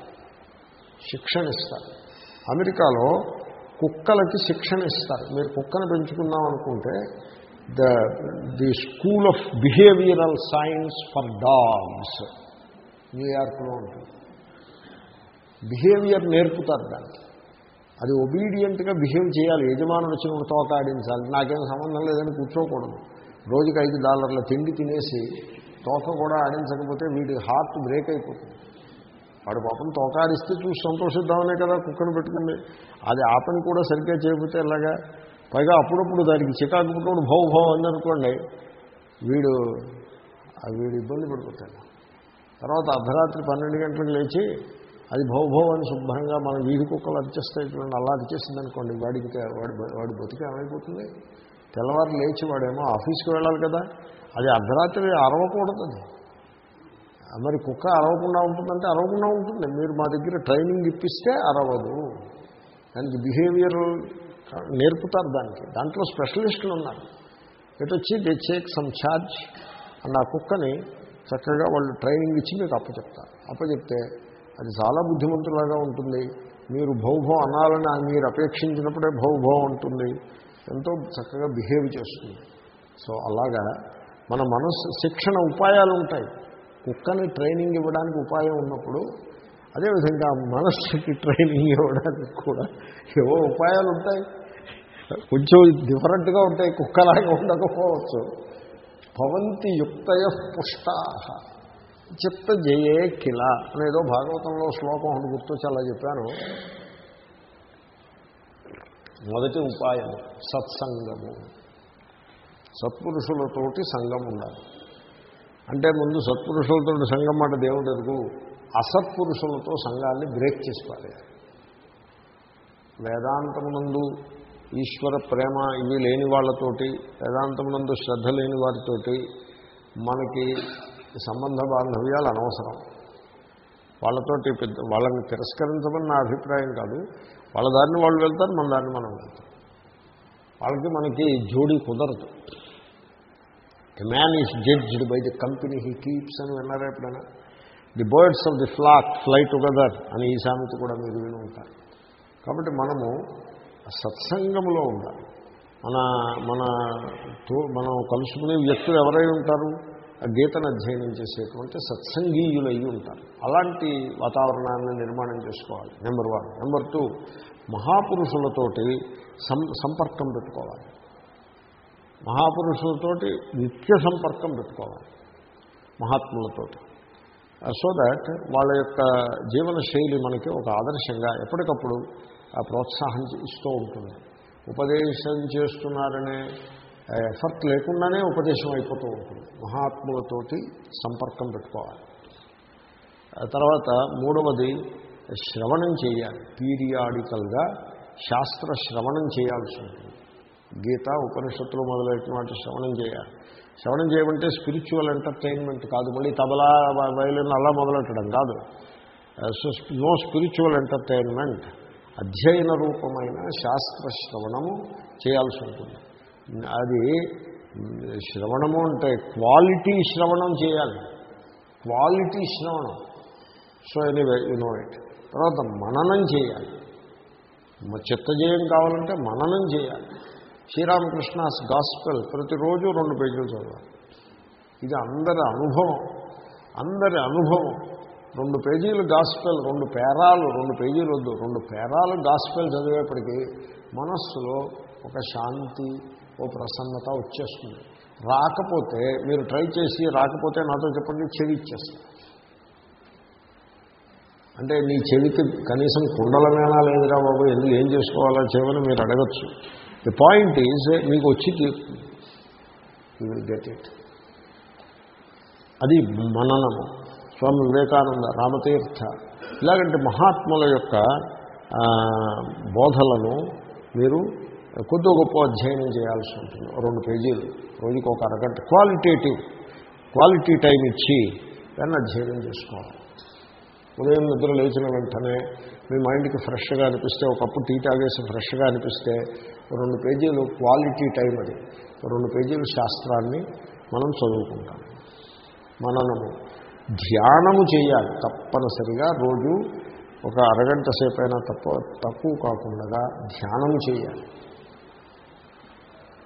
శిక్షణ ఇస్తారు. అమెరికాలో కుక్కలకి శిక్షణ ఇస్తారు. మీరు కుక్కను పెంచుకుందాం అనుకుంటే the the school of behavioural science for dogs న్యూయార్క్లో ఉంటుంది. బిహేవియర్ నేర్పుతారు దానికి అది ఒబీడియంట్గా బిహేవ్ చేయాలి. యజమానుడు వచ్చినప్పుడు తోక ఆడించాలి. నాకేం సంబంధం లేదని కూర్చోకూడదు. రోజుకి ఐదు డాలర్ల తిండి తినేసి తోక కూడా ఆడించకపోతే వీడి హార్ట్ బ్రేక్ అయిపోతుంది. వాడు పాపం తోకాడిస్తే చూసి సంతోషిద్దామనే కదా కుక్కను పెట్టుకుంది. అది ఆ పని కూడా సరిగ్గా చేయకపోతే ఎలాగా? పైగా అప్పుడప్పుడు దానికి చికాకు పుట్టుకుని భౌభావం భౌ అందనుకోండి వీడు వీడు ఇబ్బంది పడిపోతాడు. తర్వాత అర్ధరాత్రి పన్నెండు గంటలకు లేచి అది భౌ అని శుభ్రంగా మనం వీధి కుక్కలు అరిచేస్తాయి అలా అరిచేసింది అనుకోండి వాడికి వాడి వాడి బతికి ఏమైపోతుంది? తెల్లవారు లేచి వాడేమో ఆఫీస్కి వెళ్ళాలి కదా. అది అర్ధరాత్రి అరవకూడదు మరి కుక్క అరవకుండా ఉంటుందంటే అరవకుండా ఉంటుంది. మీరు మా దగ్గర ట్రైనింగ్ ఇప్పిస్తే అరవదు. దానికి బిహేవియర్ నేర్పుతారు దానికి. దాంట్లో స్పెషలిస్టులు ఉన్నారు. ఎటు వచ్చి they check some charge and ఆ కుక్కని చక్కగా వాళ్ళు ట్రైనింగ్ ఇచ్చి మీకు అప్పచెప్తారు. అప్పచెప్తే అది చాలా బుద్ధిమంతులాగా ఉంటుంది. మీరు భౌభవం అనాలని మీరు అపేక్షించినప్పుడే భౌభవం ఉంటుంది. ఎంతో చక్కగా బిహేవ్ చేస్తుంది. సో అలాగా మన మనస్సు శిక్షణ ఉపాయాలు ఉంటాయి కుక్కని ట్రైనింగ్ ఇవ్వడానికి ఉపాయం ఉన్నప్పుడు అదేవిధంగా మనస్సుకి ట్రైనింగ్ ఇవ్వడానికి కూడా ఏవో ఉపాయాలు ఉంటాయి కొంచెం డిఫరెంట్గా ఉంటాయి కుక్కలాగా ఉండకపోవచ్చు. భవంతి యుక్తయ పుష్టా చిత్త జయే కిల అనేదో భాగవతంలో శ్లోకం ఒకటి గుర్తొచ్చి అలా చెప్పాను. మొదటి ఉపాయము సత్సంగము. సత్పురుషులతోటి సంఘం ఉండాలి. అంటే ముందు సత్పురుషులతో సంఘం మాట దేవుడు ఎదుగు అసత్పురుషులతో సంఘాన్ని బ్రేక్ చేసి పారేయాలి వేదాంతమునందు ఈశ్వర ప్రేమ ఇవి లేని వాళ్ళతోటి వేదాంతమునందు శ్రద్ధ లేని వారితోటి మనకి సంబంధ బాంధవ్యాలు అనవసరం. వాళ్ళతోటి పెద్ద వాళ్ళని తిరస్కరించమని నా అభిప్రాయం కాదు. వాళ్ళ దారిని వాళ్ళు వెళ్తారు మన దారిని మనం వెళ్తాం. వాళ్ళకి మనకి జోడీ కుదరదు. A man is judged by the company he keeps అని విన్నారా ఎప్పుడైనా? The birds of the flock fly together అని ఈ సామెత కూడా మీరు విని ఉంటారు. కాబట్టి మనము సత్సంగంలో ఉండాలి. మన మన మనం కలుసుకునే వ్యక్తులు ఎవరై ఉంటారు? ఆ గీతను అధ్యయనం చేసేటువంటి సత్సంగీయులు అయ్యి ఉంటారు. అలాంటి వాతావరణాన్ని నిర్మాణం చేసుకోవాలి. నెంబర్ వన్ నెంబర్ టూ మహాపురుషులతోటి సం సంపర్కం పెట్టుకోవాలి. మహాపురుషులతోటి నిత్య సంపర్కం పెట్టుకోవాలి. మహాత్ములతోటి. Uh, సో దాట్ వాళ్ళ యొక్క జీవన శైలి మనకి ఒక ఆదర్శంగా ఎప్పటికప్పుడు ప్రోత్సాహం ఇస్తూ ఉంటుంది. ఉపదేశం చేస్తున్నారనే ఎఫర్ట్ లేకుండానే ఉపదేశం అయిపోతూ ఉంటుంది. మహాత్ములతోటి సంపర్కం పెట్టుకోవాలి. తర్వాత మూడవది శ్రవణం చేయాలి. పీరియాడికల్గా శాస్త్ర శ్రవణం చేయాల్సి ఉంటుంది. గీత ఉపనిషత్తులు మొదలైన వాటి శ్రవణం చేయాలి. శ్రవణం చేయమంటే స్పిరిచువల్ ఎంటర్టైన్మెంట్ కాదు. మళ్ళీ తబలా వయలిన్ అలా మొదలెట్టడం కాదు. సో నో స్పిరిచువల్ ఎంటర్టైన్మెంట్ అధ్యయన రూపమైన శాస్త్ర శ్రవణము చేయాల్సి ఉంటుంది. అది శ్రవణము అంటే క్వాలిటీ శ్రవణం చేయాలి. క్వాలిటీ శ్రవణం. So anyway you know it. తర్వాత మననం చేయాలి. చిత్తజయం కావాలంటే మననం చేయాలి. శ్రీరామకృష్ణాస్ గాస్పెల్ ప్రతిరోజు రెండు పేజీలు చదవాలి. ఇది అందరి అనుభవం. అందరి అనుభవం. రెండు పేజీలు గాస్పెల్ రెండు పేరాలు రెండు పేజీలు వద్దు. రెండు పేరాలు గాస్పెల్ చదివేప్పటికీ మనస్సులో ఒక శాంతి ఓ ప్రసన్నత వచ్చేస్తుంది. రాకపోతే మీరు ట్రై చేసి రాకపోతే నాతో చెప్పండి చెవి ఇచ్చేస్తాను అంటే నీ చెవికి కనీసం కుండలమేనా లేదురా బాబు ఎందుకు ఏం చేసుకోవాలా చెవని మీరు అడగచ్చు. ది పాయింట్ ఈజ్ మీకు వచ్చి యూ విల్ గెట్ ఇట్ అది మననము. స్వామి వివేకానంద రామతీర్థ. ఇలాగంటే మహాత్ముల యొక్క బోధలను మీరు కొద్ది గొప్ప అధ్యయనం చేయాల్సి ఉంటుంది. రెండు పేజీలు. రోజుకి ఒక అరగంట. క్వాలిటేటివ్ క్వాలిటీ టైం ఇచ్చి దాన్ని అధ్యయనం చేసుకోవాలి. ఉదయం నిద్ర లేచిన వెంటనే మీ మైండ్కి ఫ్రెష్గా అనిపిస్తే ఒకప్పుడు టీ తాగేసి ఫ్రెష్గా అనిపిస్తే రెండు పేజీలు క్వాలిటీ టైం అది. రెండు పేజీలు శాస్త్రాన్ని మనం చదువుకుంటాం. మననము. ధ్యానము చేయాలి తప్పనిసరిగా. రోజు ఒక అరగంట సేపైనా తప్ప తక్కువ కాకుండా ధ్యానం చేయాలి.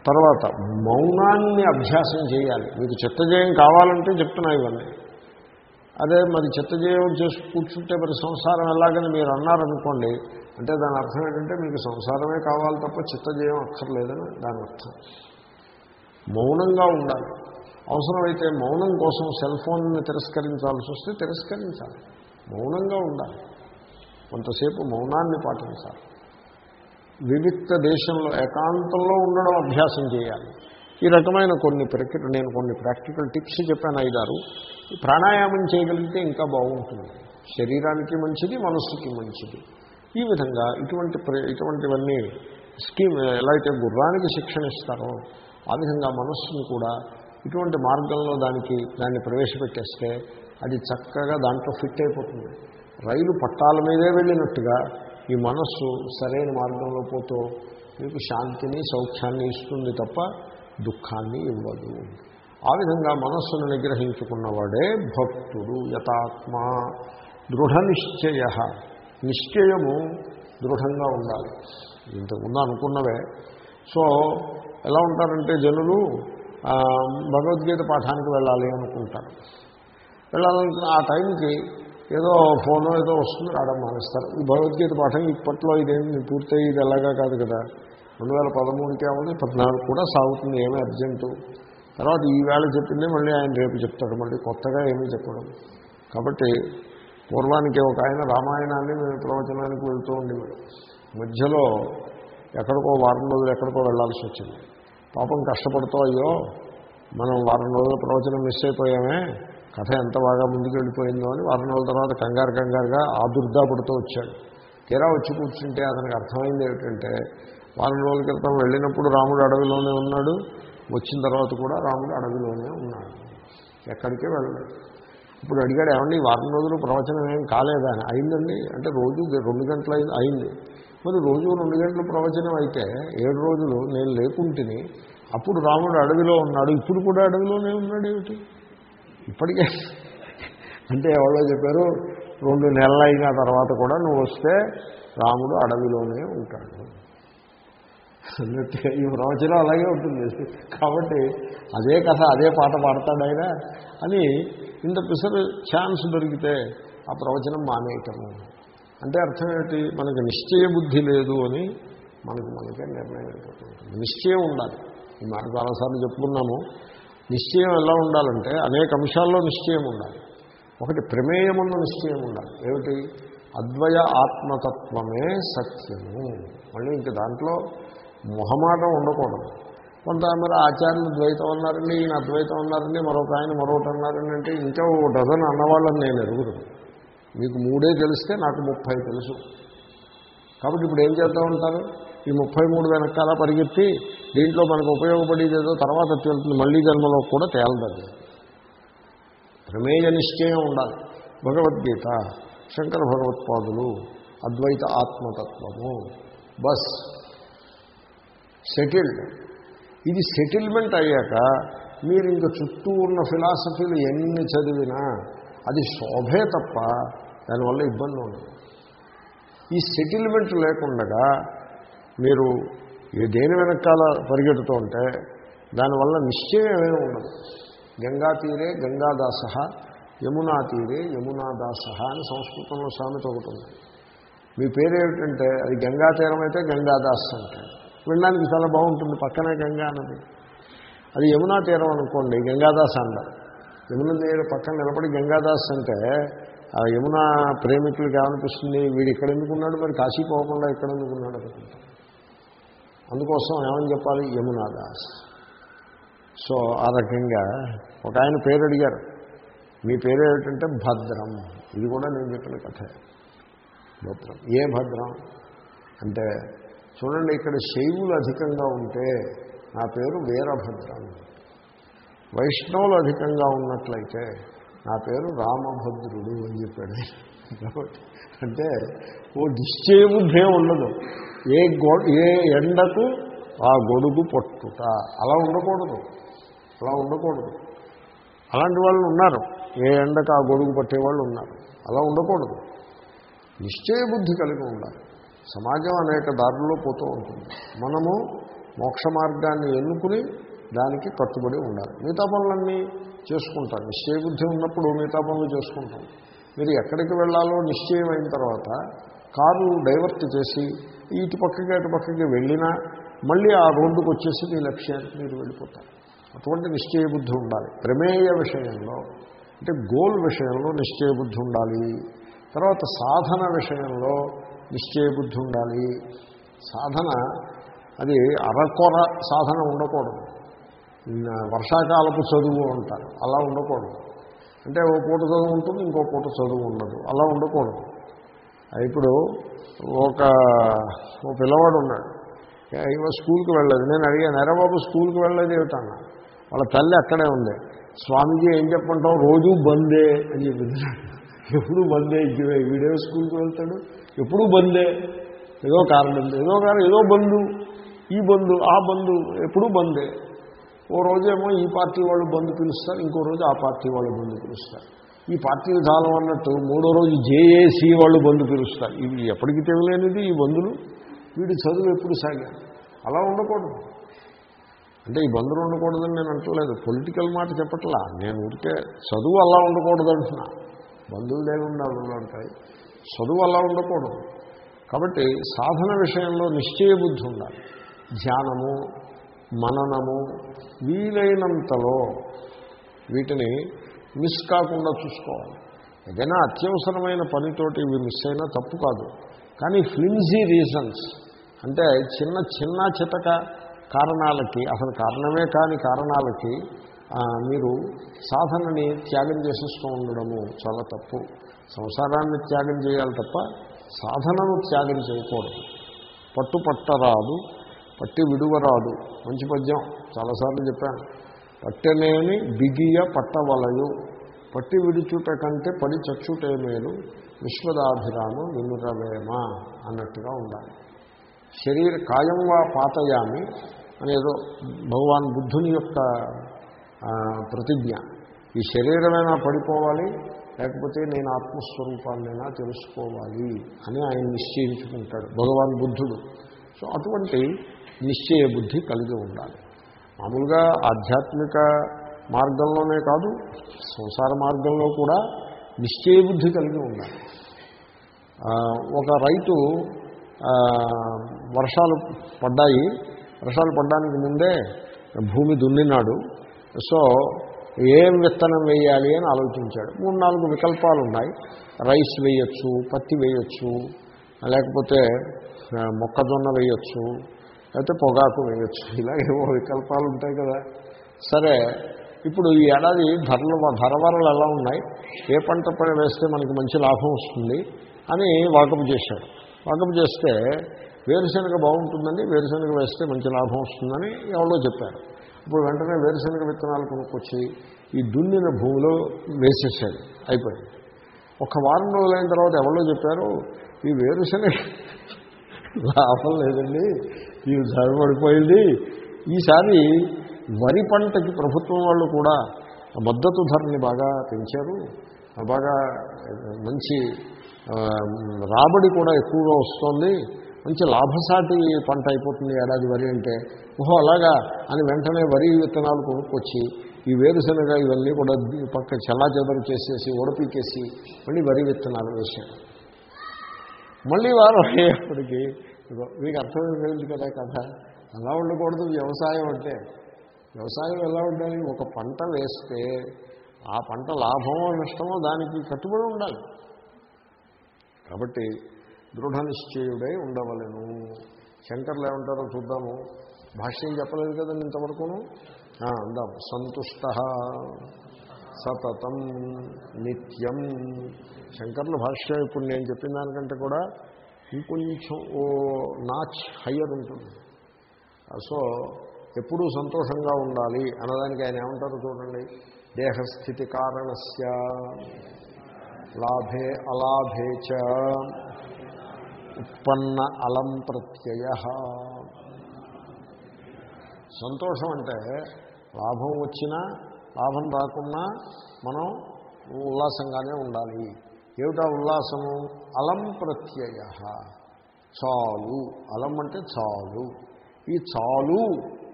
తర్వాత మౌనాన్ని అభ్యాసం చేయాలి. మీకు చిత్తజయం కావాలంటే చెప్తున్నా ఇవన్నీ. అదే మరి చిత్తజయం చేసి కూర్చుంటే మరి సంసారం ఎలాగని మీరు అన్నారనుకోండి అంటే దాని అర్థం ఏంటంటే మీకు సంసారమే కావాలి తప్ప చిత్తజయం అక్కర్లేదని దాని అర్థం. మౌనంగా ఉండాలి. అవసరమైతే మౌనం కోసం సెల్ ఫోన్ని తిరస్కరించాల్సి వస్తే తిరస్కరించాలి. మౌనంగా ఉండాలి. కొంతసేపు మౌనాన్ని పాటించాలి. వివిక్త దేశంలో ఏకాంతంలో ఉండడం అభ్యాసం చేయాలి. ఈ రకమైన కొన్ని ప్రక్రియ నేను కొన్ని ప్రాక్టికల్ టిప్స్ చెప్పాను ఐదారు ప్రాణాయామం చేయగలిగితే ఇంకా బాగుంటుంది. శరీరానికి మంచిది మనస్సుకి మంచిది. ఈ విధంగా ఇటువంటి ఇటువంటివన్నీ స్కీమ్ ఎలా అయితే గుర్రానికి శిక్షణ ఇస్తారో ఆ విధంగా మనస్సును కూడా ఇటువంటి మార్గంలో దానికి దాన్ని ప్రవేశపెట్టేస్తే అది చక్కగా దాంట్లో ఫిట్ అయిపోతుంది. రైలు పట్టాల మీదే వెళ్ళినట్టుగా ఈ మనస్సు సరైన మార్గంలో పోతూ మీకు శాంతిని సౌఖ్యాన్ని ఇస్తుంది తప్ప దుఃఖాన్ని ఇవ్వదు. ఆ విధంగా మనస్సును నిగ్రహించుకున్నవాడే భక్తుడు యథాత్మ దృఢ నిశ్చయ నిశ్చయము దృఢంగా ఉండాలి. ఇంతకుముందు అనుకున్నవే. సో ఎలా ఉంటారంటే జనులు భగవద్గీత పాఠానికి వెళ్ళాలి అనుకుంటారు. వెళ్ళాలనుకున్న ఆ టైంకి ఏదో ఫోనో ఏదో వస్తుంది రావడం మానేస్తారు. ఈ భగవద్గీత పాఠం ఇప్పట్లో ఇదేమి పూర్తయి ఇది ఎలాగా కాదు కదా. రెండు వేల పదమూడుకి ఏమని పద్నాలుగు కూడా సాగుతుంది ఏమీ అర్జెంటు. తర్వాత ఈవేళ చెప్పిందే మళ్ళీ ఆయన రేపు చెప్తాడు మళ్ళీ కొత్తగా ఏమీ చెప్పడం. కాబట్టి పూర్వానికి ఒక ఆయన రామాయణాన్ని మేము ప్రవచనానికి వెళ్తూ ఉండేవాడు మధ్యలో ఎక్కడికో వారం రోజులు ఎక్కడికో వెళ్ళాల్సి వచ్చింది. పాపం కష్టపడుతూ అయ్యో మనం వారం రోజుల ప్రవచనం మిస్ అయిపోయామే. కథ ఎంత బాగా ముందుకు వెళ్ళిపోయిందో అని వారం రోజుల తర్వాత కంగారు కంగారుగా ఆదుర్దా పడుతూ వచ్చాడు. తీరా వచ్చి కూర్చుంటే అతనికి అర్థమైంది ఏమిటంటే వారం రోజుల క్రితం వెళ్ళినప్పుడు రాముడు అడవిలోనే ఉన్నాడు వచ్చిన తర్వాత కూడా రాముడు అడవిలోనే ఉన్నాడు. ఎక్కడికే వెళ్ళలేదు. ఇప్పుడు అడిగాడు ఏమండి వారం రోజులు ప్రవచనం ఏం కాలేదా? అని. అయిందండి. అంటే రోజు రెండు గంటలు అయింది. మరి రోజు రెండు గంటల ప్రవచనం అయితే ఏడు రోజులు నేను లేకుంటుని అప్పుడు రాముడు అడవిలో ఉన్నాడు ఇప్పుడు కూడా అడవిలోనే ఉన్నాడు ఏమిటి? ఇప్పటికే. అంటే ఎవరో చెప్పారు రెండు నెలలు అయిన తర్వాత కూడా నువ్వు వస్తే రాముడు అడవిలోనే ఉంటాడు. అన్నట్టు ఈ ప్రవచనం అలాగే ఉంటుంది. కాబట్టి అదే కథ అదే పాట పాడతాడు అని ఇంత పిసరు ఛాన్స్ దొరికితే ఆ ప్రవచనం మానేయటము. అంటే అర్థం ఏమిటి మనకి నిశ్చయ బుద్ధి లేదు అని మనకి మనకే నిర్ణయం అయిపోతుంది. నిశ్చయం ఉండాలి. ఈ మాట చాలాసార్లు చెప్పుకున్నాము. నిశ్చయం ఎలా ఉండాలంటే అనేక అంశాల్లో నిశ్చయం ఉండాలి. ఒకటి ప్రమేయమున్న నిశ్చయం ఉండాలి. ఏమిటి? అద్వయ ఆత్మతత్వమే సత్యము. మళ్ళీ ఇంక దాంట్లో మొహమాటం ఉండకూడదు. కొంత మరి ఆచార్యులు ద్వైతం అన్నారండి ఈయన అద్వైతం అన్నారండి మరొక ఆయన మరొకటి అన్నారండి అంటే ఇంకా ఓ డజన్ అన్నవాళ్ళని నేను ఎరుగురు మీకు మూడే తెలిస్తే నాకు ముప్పై తెలుసు. కాబట్టి ఇప్పుడు ఏం చేద్దామంటారు? ఈ ముప్పై మూడు వెనకాల పరిగెత్తి దీంట్లో మనకు ఉపయోగపడేది ఏదో తర్వాత తేలుతుంది. మళ్ళీ జన్మలో కూడా తేలదండి. ప్రమేయ నిశ్చయం ఉండాలి. భగవద్గీత శంకర భగవత్పాదులు అద్వైత ఆత్మతత్వము బస్. సెటిల్డ్ ఇది సెటిల్మెంట్ అయ్యాక మీరు ఇంక చుట్టూ ఉన్న ఫిలాసఫీలు ఎన్ని చదివినా అది శోభే తప్ప దానివల్ల ఇబ్బంది ఉండదు. ఈ సెటిల్మెంట్ లేకుండా మీరు ఏ దేని వెనకాల పరిగెడుతూ ఉంటే దానివల్ల నిశ్చయం ఉండదు. గంగా తీరే గంగాదాస యమునా తీరే యమునాదాస అని సంస్కృతంలో సామెత ఒకటి ఉంది. మీ పేరు ఏమిటంటే అది గంగా తీరం అయితే గంగాదాస్ అంటే. వినడానికి చాలా బాగుంటుంది పక్కనే గంగా అన్నది. అది యమునా తీరం అనుకోండి గంగాదాస్ అంటారు యమున తీరం పక్కన నిలబడి గంగాదాస్ అంటే ఆ యమున ప్రేమికులకి ఏమనిపిస్తుంది? వీడు ఇక్కడ ఎందుకున్నాడు మరి కాశీ పోకుండా ఇక్కడ ఎందుకున్నాడు అనుకుంటారు అందుకోసం ఏమని చెప్పాలి? యమునాదాస్ సో ఆ రకంగా ఒక ఆయన పేరు అడిగారు. మీ పేరు ఏమిటంటే భద్రం. ఇది కూడా నేను చెప్పిన కథ. భద్రం. ఏ భద్రం? అంటే చూడండి ఇక్కడ శైవులు అధికంగా ఉంటే నా పేరు వీరభద్రం. వైష్ణవులు అధికంగా ఉన్నట్లయితే నా పేరు రామభద్రుడు అని చెప్పాడు. కాబట్టి అంటే ఓ నిశ్చయబుద్ధే ఉండదు. ఏ గో ఏ ఎండకు ఆ గొడుగు పట్టుట. అలా ఉండకూడదు. అలా ఉండకూడదు. అలాంటి వాళ్ళు ఉన్నారు. ఏ ఎండకు ఆ గొడుగు పట్టేవాళ్ళు ఉన్నారు. అలా ఉండకూడదు. నిశ్చయబుద్ధి కలిగి ఉండాలి. సమాజం అనేక దారుల్లో పోతూ ఉంటుంది. మనము మోక్ష మార్గాన్ని ఎన్నుకుని దానికి కట్టుబడి ఉండాలి. మిగతా పనులన్నీ చేసుకుంటారు నిశ్చయబుద్ధి ఉన్నప్పుడు మిగతా పనులు చేసుకుంటాం. మీరు ఎక్కడికి వెళ్ళాలో నిశ్చయం అయిన తర్వాత కారు డైవర్ట్ చేసి ఇటు పక్కకి అటు పక్కకి వెళ్ళినా మళ్ళీ ఆ రోడ్డుకు వచ్చేసి మీ లక్ష్యానికి మీరు వెళ్ళిపోతారు. అటువంటి నిశ్చయబుద్ధి ఉండాలి. ప్రమేయ విషయంలో అంటే గోల్ విషయంలో నిశ్చయబుద్ధి ఉండాలి. తర్వాత సాధన విషయంలో నిశ్చయబుద్ధి ఉండాలి. సాధన అది అరకొర సాధన ఉండకూడదు. వర్షాకాలపు చదువు అంటారు. అలా ఉండకూడదు. అంటే ఓ పూట చదువు ఉంటుంది ఇంకో పూట చదువు ఉండదు. అలా ఉండకూడదు. ఇప్పుడు ఒక ఓ పిల్లవాడు ఉన్నాడు. ఇవ స్కూల్కి వెళ్ళలేదు. నేను అడిగాను ఎరబాబు స్కూల్కి వెళ్ళలేదు ఏమిటన్నా? వాళ్ళ తల్లి అక్కడే ఉంది. స్వామీజీ ఏం చెప్పంటాం రోజూ బందే అని చెప్పింది. ఎప్పుడు బందే? వీడే స్కూల్కి వెళ్తాడు. ఎప్పుడు బందే? ఏదో కారణం ఏదో కారణం ఏదో బంధు ఈ బంధు ఆ బంధు ఎప్పుడూ బందే? ఓ రోజేమో ఈ పార్టీ వాళ్ళు బంధు పిలుస్తారు ఇంకో రోజు ఆ పార్టీ వాళ్ళు బంధు పిలుస్తారు. ఈ పార్టీలు చాలా అన్నట్టు మూడో రోజు జేఏసీ వాళ్ళు బంధు పిలుస్తారు. ఇవి ఎప్పటికీ తెలియలేనిది ఈ బంధులు వీడి చదువు ఎప్పుడు సాగారు అలా ఉండకూడదు. అంటే ఈ బంధులు ఉండకూడదని నేను అంటలేదు. పొలిటికల్ మాట చెప్పట్లా. నేను ఊరికే చదువు అలా ఉండకూడదు అంటున్నా. బంధువులు లేకుండా ఉంటాయి చదువు అలా ఉండకూడదు. కాబట్టి సాధన విషయంలో నిశ్చయబుద్ధి ఉండాలి. ధ్యానము మననము వీలైనంతలో వీటిని మిస్ కాకుండా చూసుకోవాలి. ఏదైనా అత్యవసరమైన పనితోటి ఇవి మిస్ అయినా తప్పు కాదు. కానీ ఫ్లిమ్జీ రీజన్స్ అంటే చిన్న చిన్న చితక కారణాలకి అసలు కారణమే కాని కారణాలకి మీరు సాధనని త్యాగం చేసేస్తూ ఉండడము చాలా తప్పు. సంసారాన్ని త్యాగం చేయాలి తప్ప సాధనను త్యాగం చేయకూడదు. పట్టు పట్టరాదు పట్టి విడువరాదు. మంచి పద్యం. చాలాసార్లు చెప్పాను. పట్టనేని బిగియ పట్టవలయు. పట్టి విడుచుట కంటే పడి చచ్చుటే మేలు విశ్వదాభిరాము వినురవేమ అన్నట్టుగా ఉండాలి. శరీర కాయం వా పాతయామి అనేదో భగవాన్ బుద్ధుని యొక్క ప్రతిజ్ఞ. ఈ శరీరమైనా పడిపోవాలి లేకపోతే నేను ఆత్మస్వరూపాన్నైనా తెలుసుకోవాలి అని ఆయన నిశ్చయించుకుంటాడు భగవాన్ బుద్ధుడు. సో అటువంటి నిశ్చయ బుద్ధి కలిగి ఉండాలి. మామూలుగా ఆధ్యాత్మిక మార్గంలోనే కాదు సంసార మార్గంలో కూడా నిశ్చయబుద్ధి కలిగి ఉండాలి. ఒక రైతు వర్షాలు పడ్డాయి. వర్షాలు పడ్డానికి ముందే భూమి దున్నినాడు. సో ఏం విత్తనం వేయాలి అని ఆలోచించాడు. మూడు నాలుగు వికల్పాలు ఉన్నాయి. రైస్ వేయొచ్చు పత్తి వేయొచ్చు లేకపోతే మొక్కజొన్న వేయొచ్చు లేకపోతే పొగాకు వేయొచ్చు. ఇలా ఏవో వికల్పాలు ఉంటాయి కదా. సరే ఇప్పుడు ఈ ఏడాది ధరలు ధరవరలు ఎలా ఉన్నాయి? ఏ పంట వేస్తే మనకి మంచి లాభం వస్తుంది అని వాకపు చేశాడు. వాకపు చేస్తే వేరుశనగ బాగుంటుందండి వేరుశనగ వేస్తే మంచి లాభం వస్తుందని ఎవరో చెప్పారు. ఇప్పుడు వెంటనే వేరుశనగ విత్తనాలు కొనుక్కొచ్చి ఈ దున్నిన భూమిలో వేసేసాడు అయిపోయింది. ఒక వారం రోజులైన తర్వాత ఎవరో చెప్పారు ఈ వేరుశనగ లాభం లేదండి ఈ ధర పడిపోయింది. ఈసారి వరి పంటకి ప్రభుత్వం వాళ్ళు కూడా మద్దతు ధరని బాగా పెంచారు. బాగా మంచి రాబడి కూడా ఎక్కువగా వస్తుంది. మంచి లాభసాటి పంట అయిపోతుంది ఏడాది వరి అంటే. ఓహో అలాగా అని వెంటనే వరి విత్తనాలు కొనుక్కొచ్చి ఈ వేరుశనగ ఇవన్నీ కూడా పక్క చెల్లాచెదరు చేసేసి ఉడపీకేసి మళ్ళీ వరి విత్తనాలు వేశారు. మళ్ళీ వారం అయ్యేప్పటికీ ఇదిగో మీకు అర్థమైపోయింది కదా కథ. అలా ఉండకూడదు వ్యవసాయం అంటే. వ్యవసాయం ఎలా ఉండాలి? ఒక పంట వేస్తే ఆ పంట లాభమో నష్టమో దానికి కట్టుబడి ఉండాలి. కాబట్టి దృఢ నిశ్చయుడై ఉండవలను. శంకర్లు ఏమంటారో చూద్దాము. భాష్యం చెప్పలేదు కదండి ఇంతవరకును? అందాం సంతుష్ట సతతం నిత్యం. శంకర్ల భాష్యం ఇప్పుడు నేను చెప్పిన దానికంటే కూడా ఇంకొంచెం ఓ నాచ్ హయ్యర్ ఉంటుంది. సో ఎప్పుడూ సంతోషంగా ఉండాలి అన్నదానికి ఆయన ఏమంటారు చూడండి? దేహస్థితి కారణస్య లాభే అలాభే చ ఉత్పన్న అలం ప్రత్యయ. సంతోషం అంటే లాభం వచ్చినా లాభం రాకున్నా మనం ఉల్లాసంగానే ఉండాలి. ఏమిటా ఉల్లాసము? అలం ప్రత్యయ. చాలు. అలం అంటే చాలు. ఈ చాలు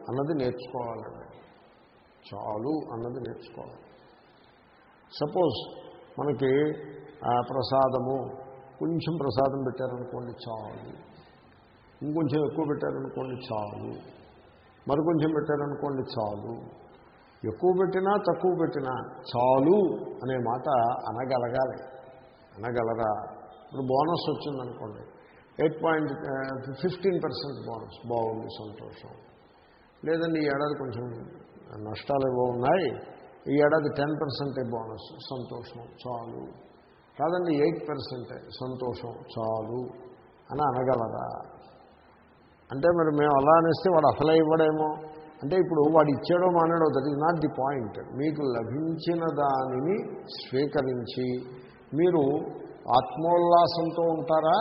అన్నది నేర్చుకోవాలండి చాలు అన్నది నేర్చుకోవాలి. సపోజ్ మనకి ఆ, ప్రసాదము కొంచెం ప్రసాదం పెట్టారనుకోండి చాలు. ఇంకొంచెం ఎక్కువ పెట్టారనుకోండి చాలు. మరికొంచెం పెట్టారనుకోండి చాలు. ఎక్కువ పెట్టినా తక్కువ పెట్టినా చాలు అనే మాట అనగలగాలి. అనగలరా? ఇప్పుడు బోనస్ వచ్చిందనుకోండి. Eight point fifteen percent bonus. బాగుంది సంతోషం. లేదండి ఈ ఏడాది కొంచెం నష్టాలు ఏవో ఉన్నాయి. ఈ ఏడాది టెన్ పర్సెంటే బోనస్ సంతోషం చాలు. కాదండి ఎయిట్ పర్సెంటే సంతోషం చాలు అని అనగలరా? అంటే మరి మేము అలా అనేస్తే వాడు అసలే ఇవ్వడేమో? అంటే ఇప్పుడు వాడు ఇచ్చాడో మానాడో that is not the point. మీకు లభించిన దానిని స్వీకరించి మీరు ఆత్మోల్లాసంతో ఉంటారా?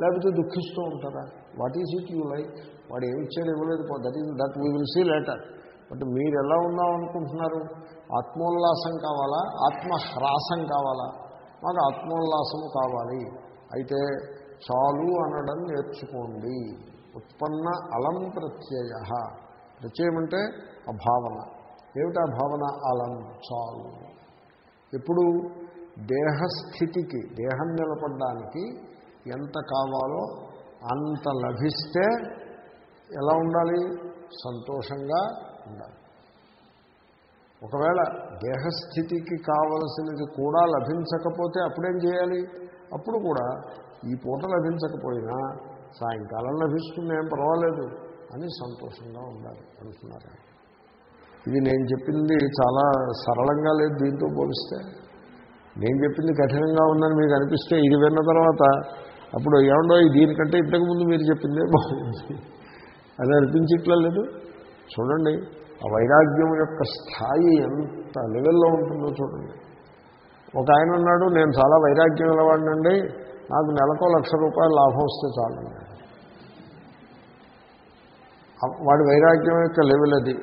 లేకపోతే దుఃఖిస్తూ ఉంటారా? What is it you like? వాడు ఏమి ఇచ్చాడు ఇవ్వలేదు. That is that we will see later but మీరు ఎలా ఉందాం అనుకుంటున్నారు? ఆత్మోల్లాసం కావాలా? ఆత్మహ్రాసం కావాలా? మాకు ఆత్మోల్లాసము కావాలి. అయితే చాలు అనడం నేర్చుకోండి. ఉత్పన్న అలం ప్రత్యయ. ప్రత్యయం అంటే ఆ భావన. ఏమిటా భావన? అలం చాలు. ఇప్పుడు దేహస్థితికి దేహం నిలబడడానికి ఎంత కావాలో అంత లభిస్తే ఎలా ఉండాలి? సంతోషంగా ఉండాలి. ఒకవేళ దేహస్థితికి కావలసినది కూడా లభించకపోతే అప్పుడేం చేయాలి? అప్పుడు కూడా ఈ పూట లభించకపోయినా సాయంకాలం లభిస్తుంది ఏం పర్వాలేదు అని సంతోషంగా ఉండాలి అంటున్నారు ఇది నేను చెప్పింది చాలా సరళంగా లేదు దీంతో పోలిస్తే. నేను చెప్పింది కఠినంగా ఉందని మీకు అనిపిస్తే ఇది విన్న తర్వాత అప్పుడు ఏమండో దీనికంటే ఇంతకుముందు మీరు చెప్పిందే బాగుంది. అది అనిపించట్లా లేదు చూడండి ఆ వైరాగ్యం యొక్క స్థాయి ఎంత లెవెల్లో ఉంటుందో చూడండి. ఒక ఆయన ఉన్నాడు నేను చాలా వైరాగ్యం గలవాడినండి నాకు నెలకో లక్ష రూపాయలు లాభం వస్తే చాలండి. వాడి వైరాగ్యం యొక్క లెవెల్ అది.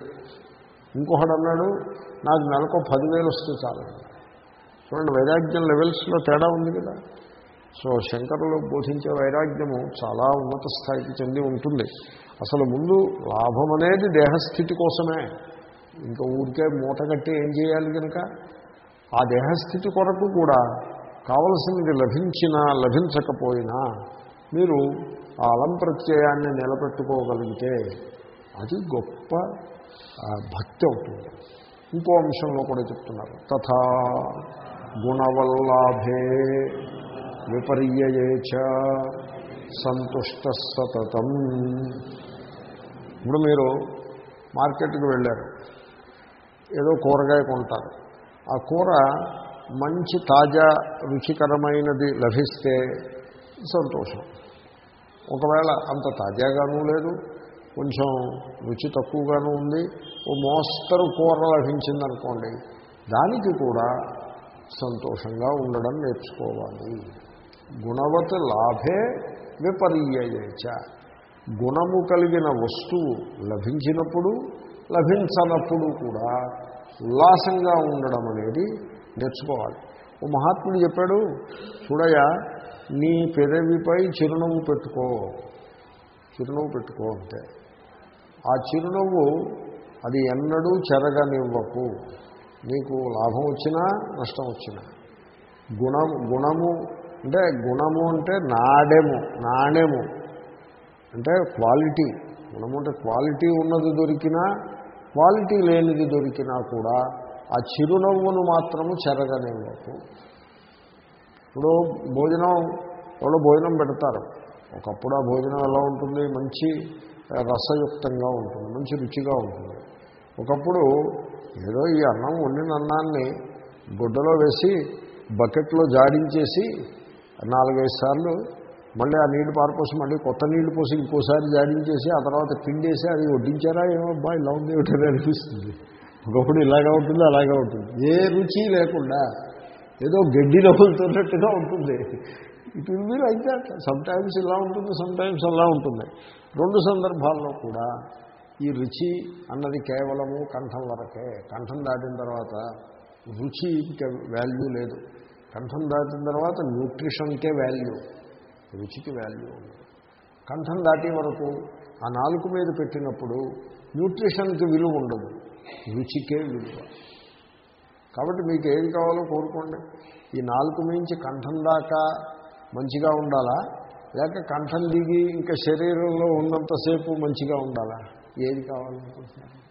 ఇంకొకడు అన్నాడు నాకు నెలకో పదివేలు వస్తే చాలండి. చూడండి వైరాగ్యం లెవెల్స్లో తేడా ఉంది కదా. సో శంకరులు బోధించే వైరాగ్యము చాలా ఉన్నత స్థాయికి చెంది ఉంటుంది. అసలు ముందు లాభం అనేది దేహస్థితి కోసమే. ఇంకా ఊరికే మూట కట్టి ఏం చేయాలి కనుక ఆ దేహస్థితి కొరకు కూడా కావలసినది లభించినా లభించకపోయినా మీరు ఆ అలం ప్రత్యయాన్ని నిలబెట్టుకోగలిగితే అది గొప్ప భక్తి అవుతుంది. ఇంకో అంశంలో కూడా చెప్తున్నారు. తథా గుణవల్లాభే విపర్యయే సంతుష్ట సతతం ఇప్పుడు మీరు మార్కెట్కి వెళ్ళారు. ఏదో కూరగాయ కొంటారు. ఆ కూర మంచి తాజా రుచికరమైనది లభిస్తే సంతోషం. ఒకవేళ అంత తాజాగానూ లేదు కొంచెం రుచి తక్కువగాను ఉంది ఓ మోస్తరు కూర లభించిందనుకోండి దానికి కూడా సంతోషంగా ఉండడం నేర్చుకోవాలి. గుణవత్ లాభే విపర్యయచ. గుణము కలిగిన వస్తువు లభించినప్పుడు లభించనప్పుడు కూడా ఉల్లాసంగా ఉండడం అనేది నేర్చుకోవాలి. ఓ మహాత్ముడు చెప్పాడు చూడయా నీ పెదవిపై చిరునవ్వు పెట్టుకో. చిరునవ్వు పెట్టుకో అంటే ఆ చిరునవ్వు అది ఎన్నడూ చెరగనివ్వకు. నీకు లాభం వచ్చినా నష్టం వచ్చినా. గుణం గుణము అంటే గుణము అంటే నాడెము నాణెము. అంటే క్వాలిటీ. గుణము అంటే క్వాలిటీ ఉన్నది దొరికినా క్వాలిటీ లేనిది దొరికినా కూడా ఆ చిరునవ్వును మాత్రము చెరగనివ్వకు. ఇప్పుడు భోజనం వాళ్ళు భోజనం పెడతారు. ఒకప్పుడు ఆ భోజనం ఎలా ఉంటుంది? మంచి రసయుక్తంగా ఉంటుంది మంచి రుచిగా ఉంటుంది. ఒకప్పుడు ఏదో ఈ అన్నం వండిన అన్నాన్ని గుడ్డలో వేసి బకెట్లో జాడించేసి నాలుగైదు సార్లు మళ్ళీ ఆ నీళ్ళు పారిపోసి మళ్ళీ కొత్త నీళ్ళు పోసి ఇంకోసారి జాడించేసి ఆ తర్వాత పిండేసి అది వడ్డించారా? ఏమో బాయ్ ఇలా ఉంది ఏమిటని అనిపిస్తుంది. ఒకప్పుడు ఇలాగా ఉంటుంది అలాగే ఉంటుంది. ఏ రుచి లేకుండా ఏదో గడ్డి నవ్వులుతున్నట్టుగా ఉంటుంది. It will be like that. Sometimes ఇలా ఉంటుంది సమ్టైమ్స్ అలా ఉంటుంది. రెండు సందర్భాల్లో కూడా ఈ రుచి అన్నది కేవలము కంఠం వరకే. కంఠం దాటిన తర్వాత రుచి ఇంకా వాల్యూ లేదు. కంఠం దాటిన తర్వాత న్యూట్రిషన్కే వాల్యూ రుచికి వాల్యూ కంఠం దాటే వరకు ఆ నాలుగు మీద పెట్టినప్పుడు న్యూట్రిషన్కి విలువ ఉండదు రుచికే విలువ. కాబట్టి మీకు ఏది కావాలో కోరుకోండి. ఈ నాలుగు మించి కంఠం దాకా మంచిగా ఉండాలా? లేక కంఠం దిగి ఇంకా శరీరంలో ఉన్నంతసేపు మంచిగా ఉండాలా? ఏది కావాలనుకుంటున్నారు?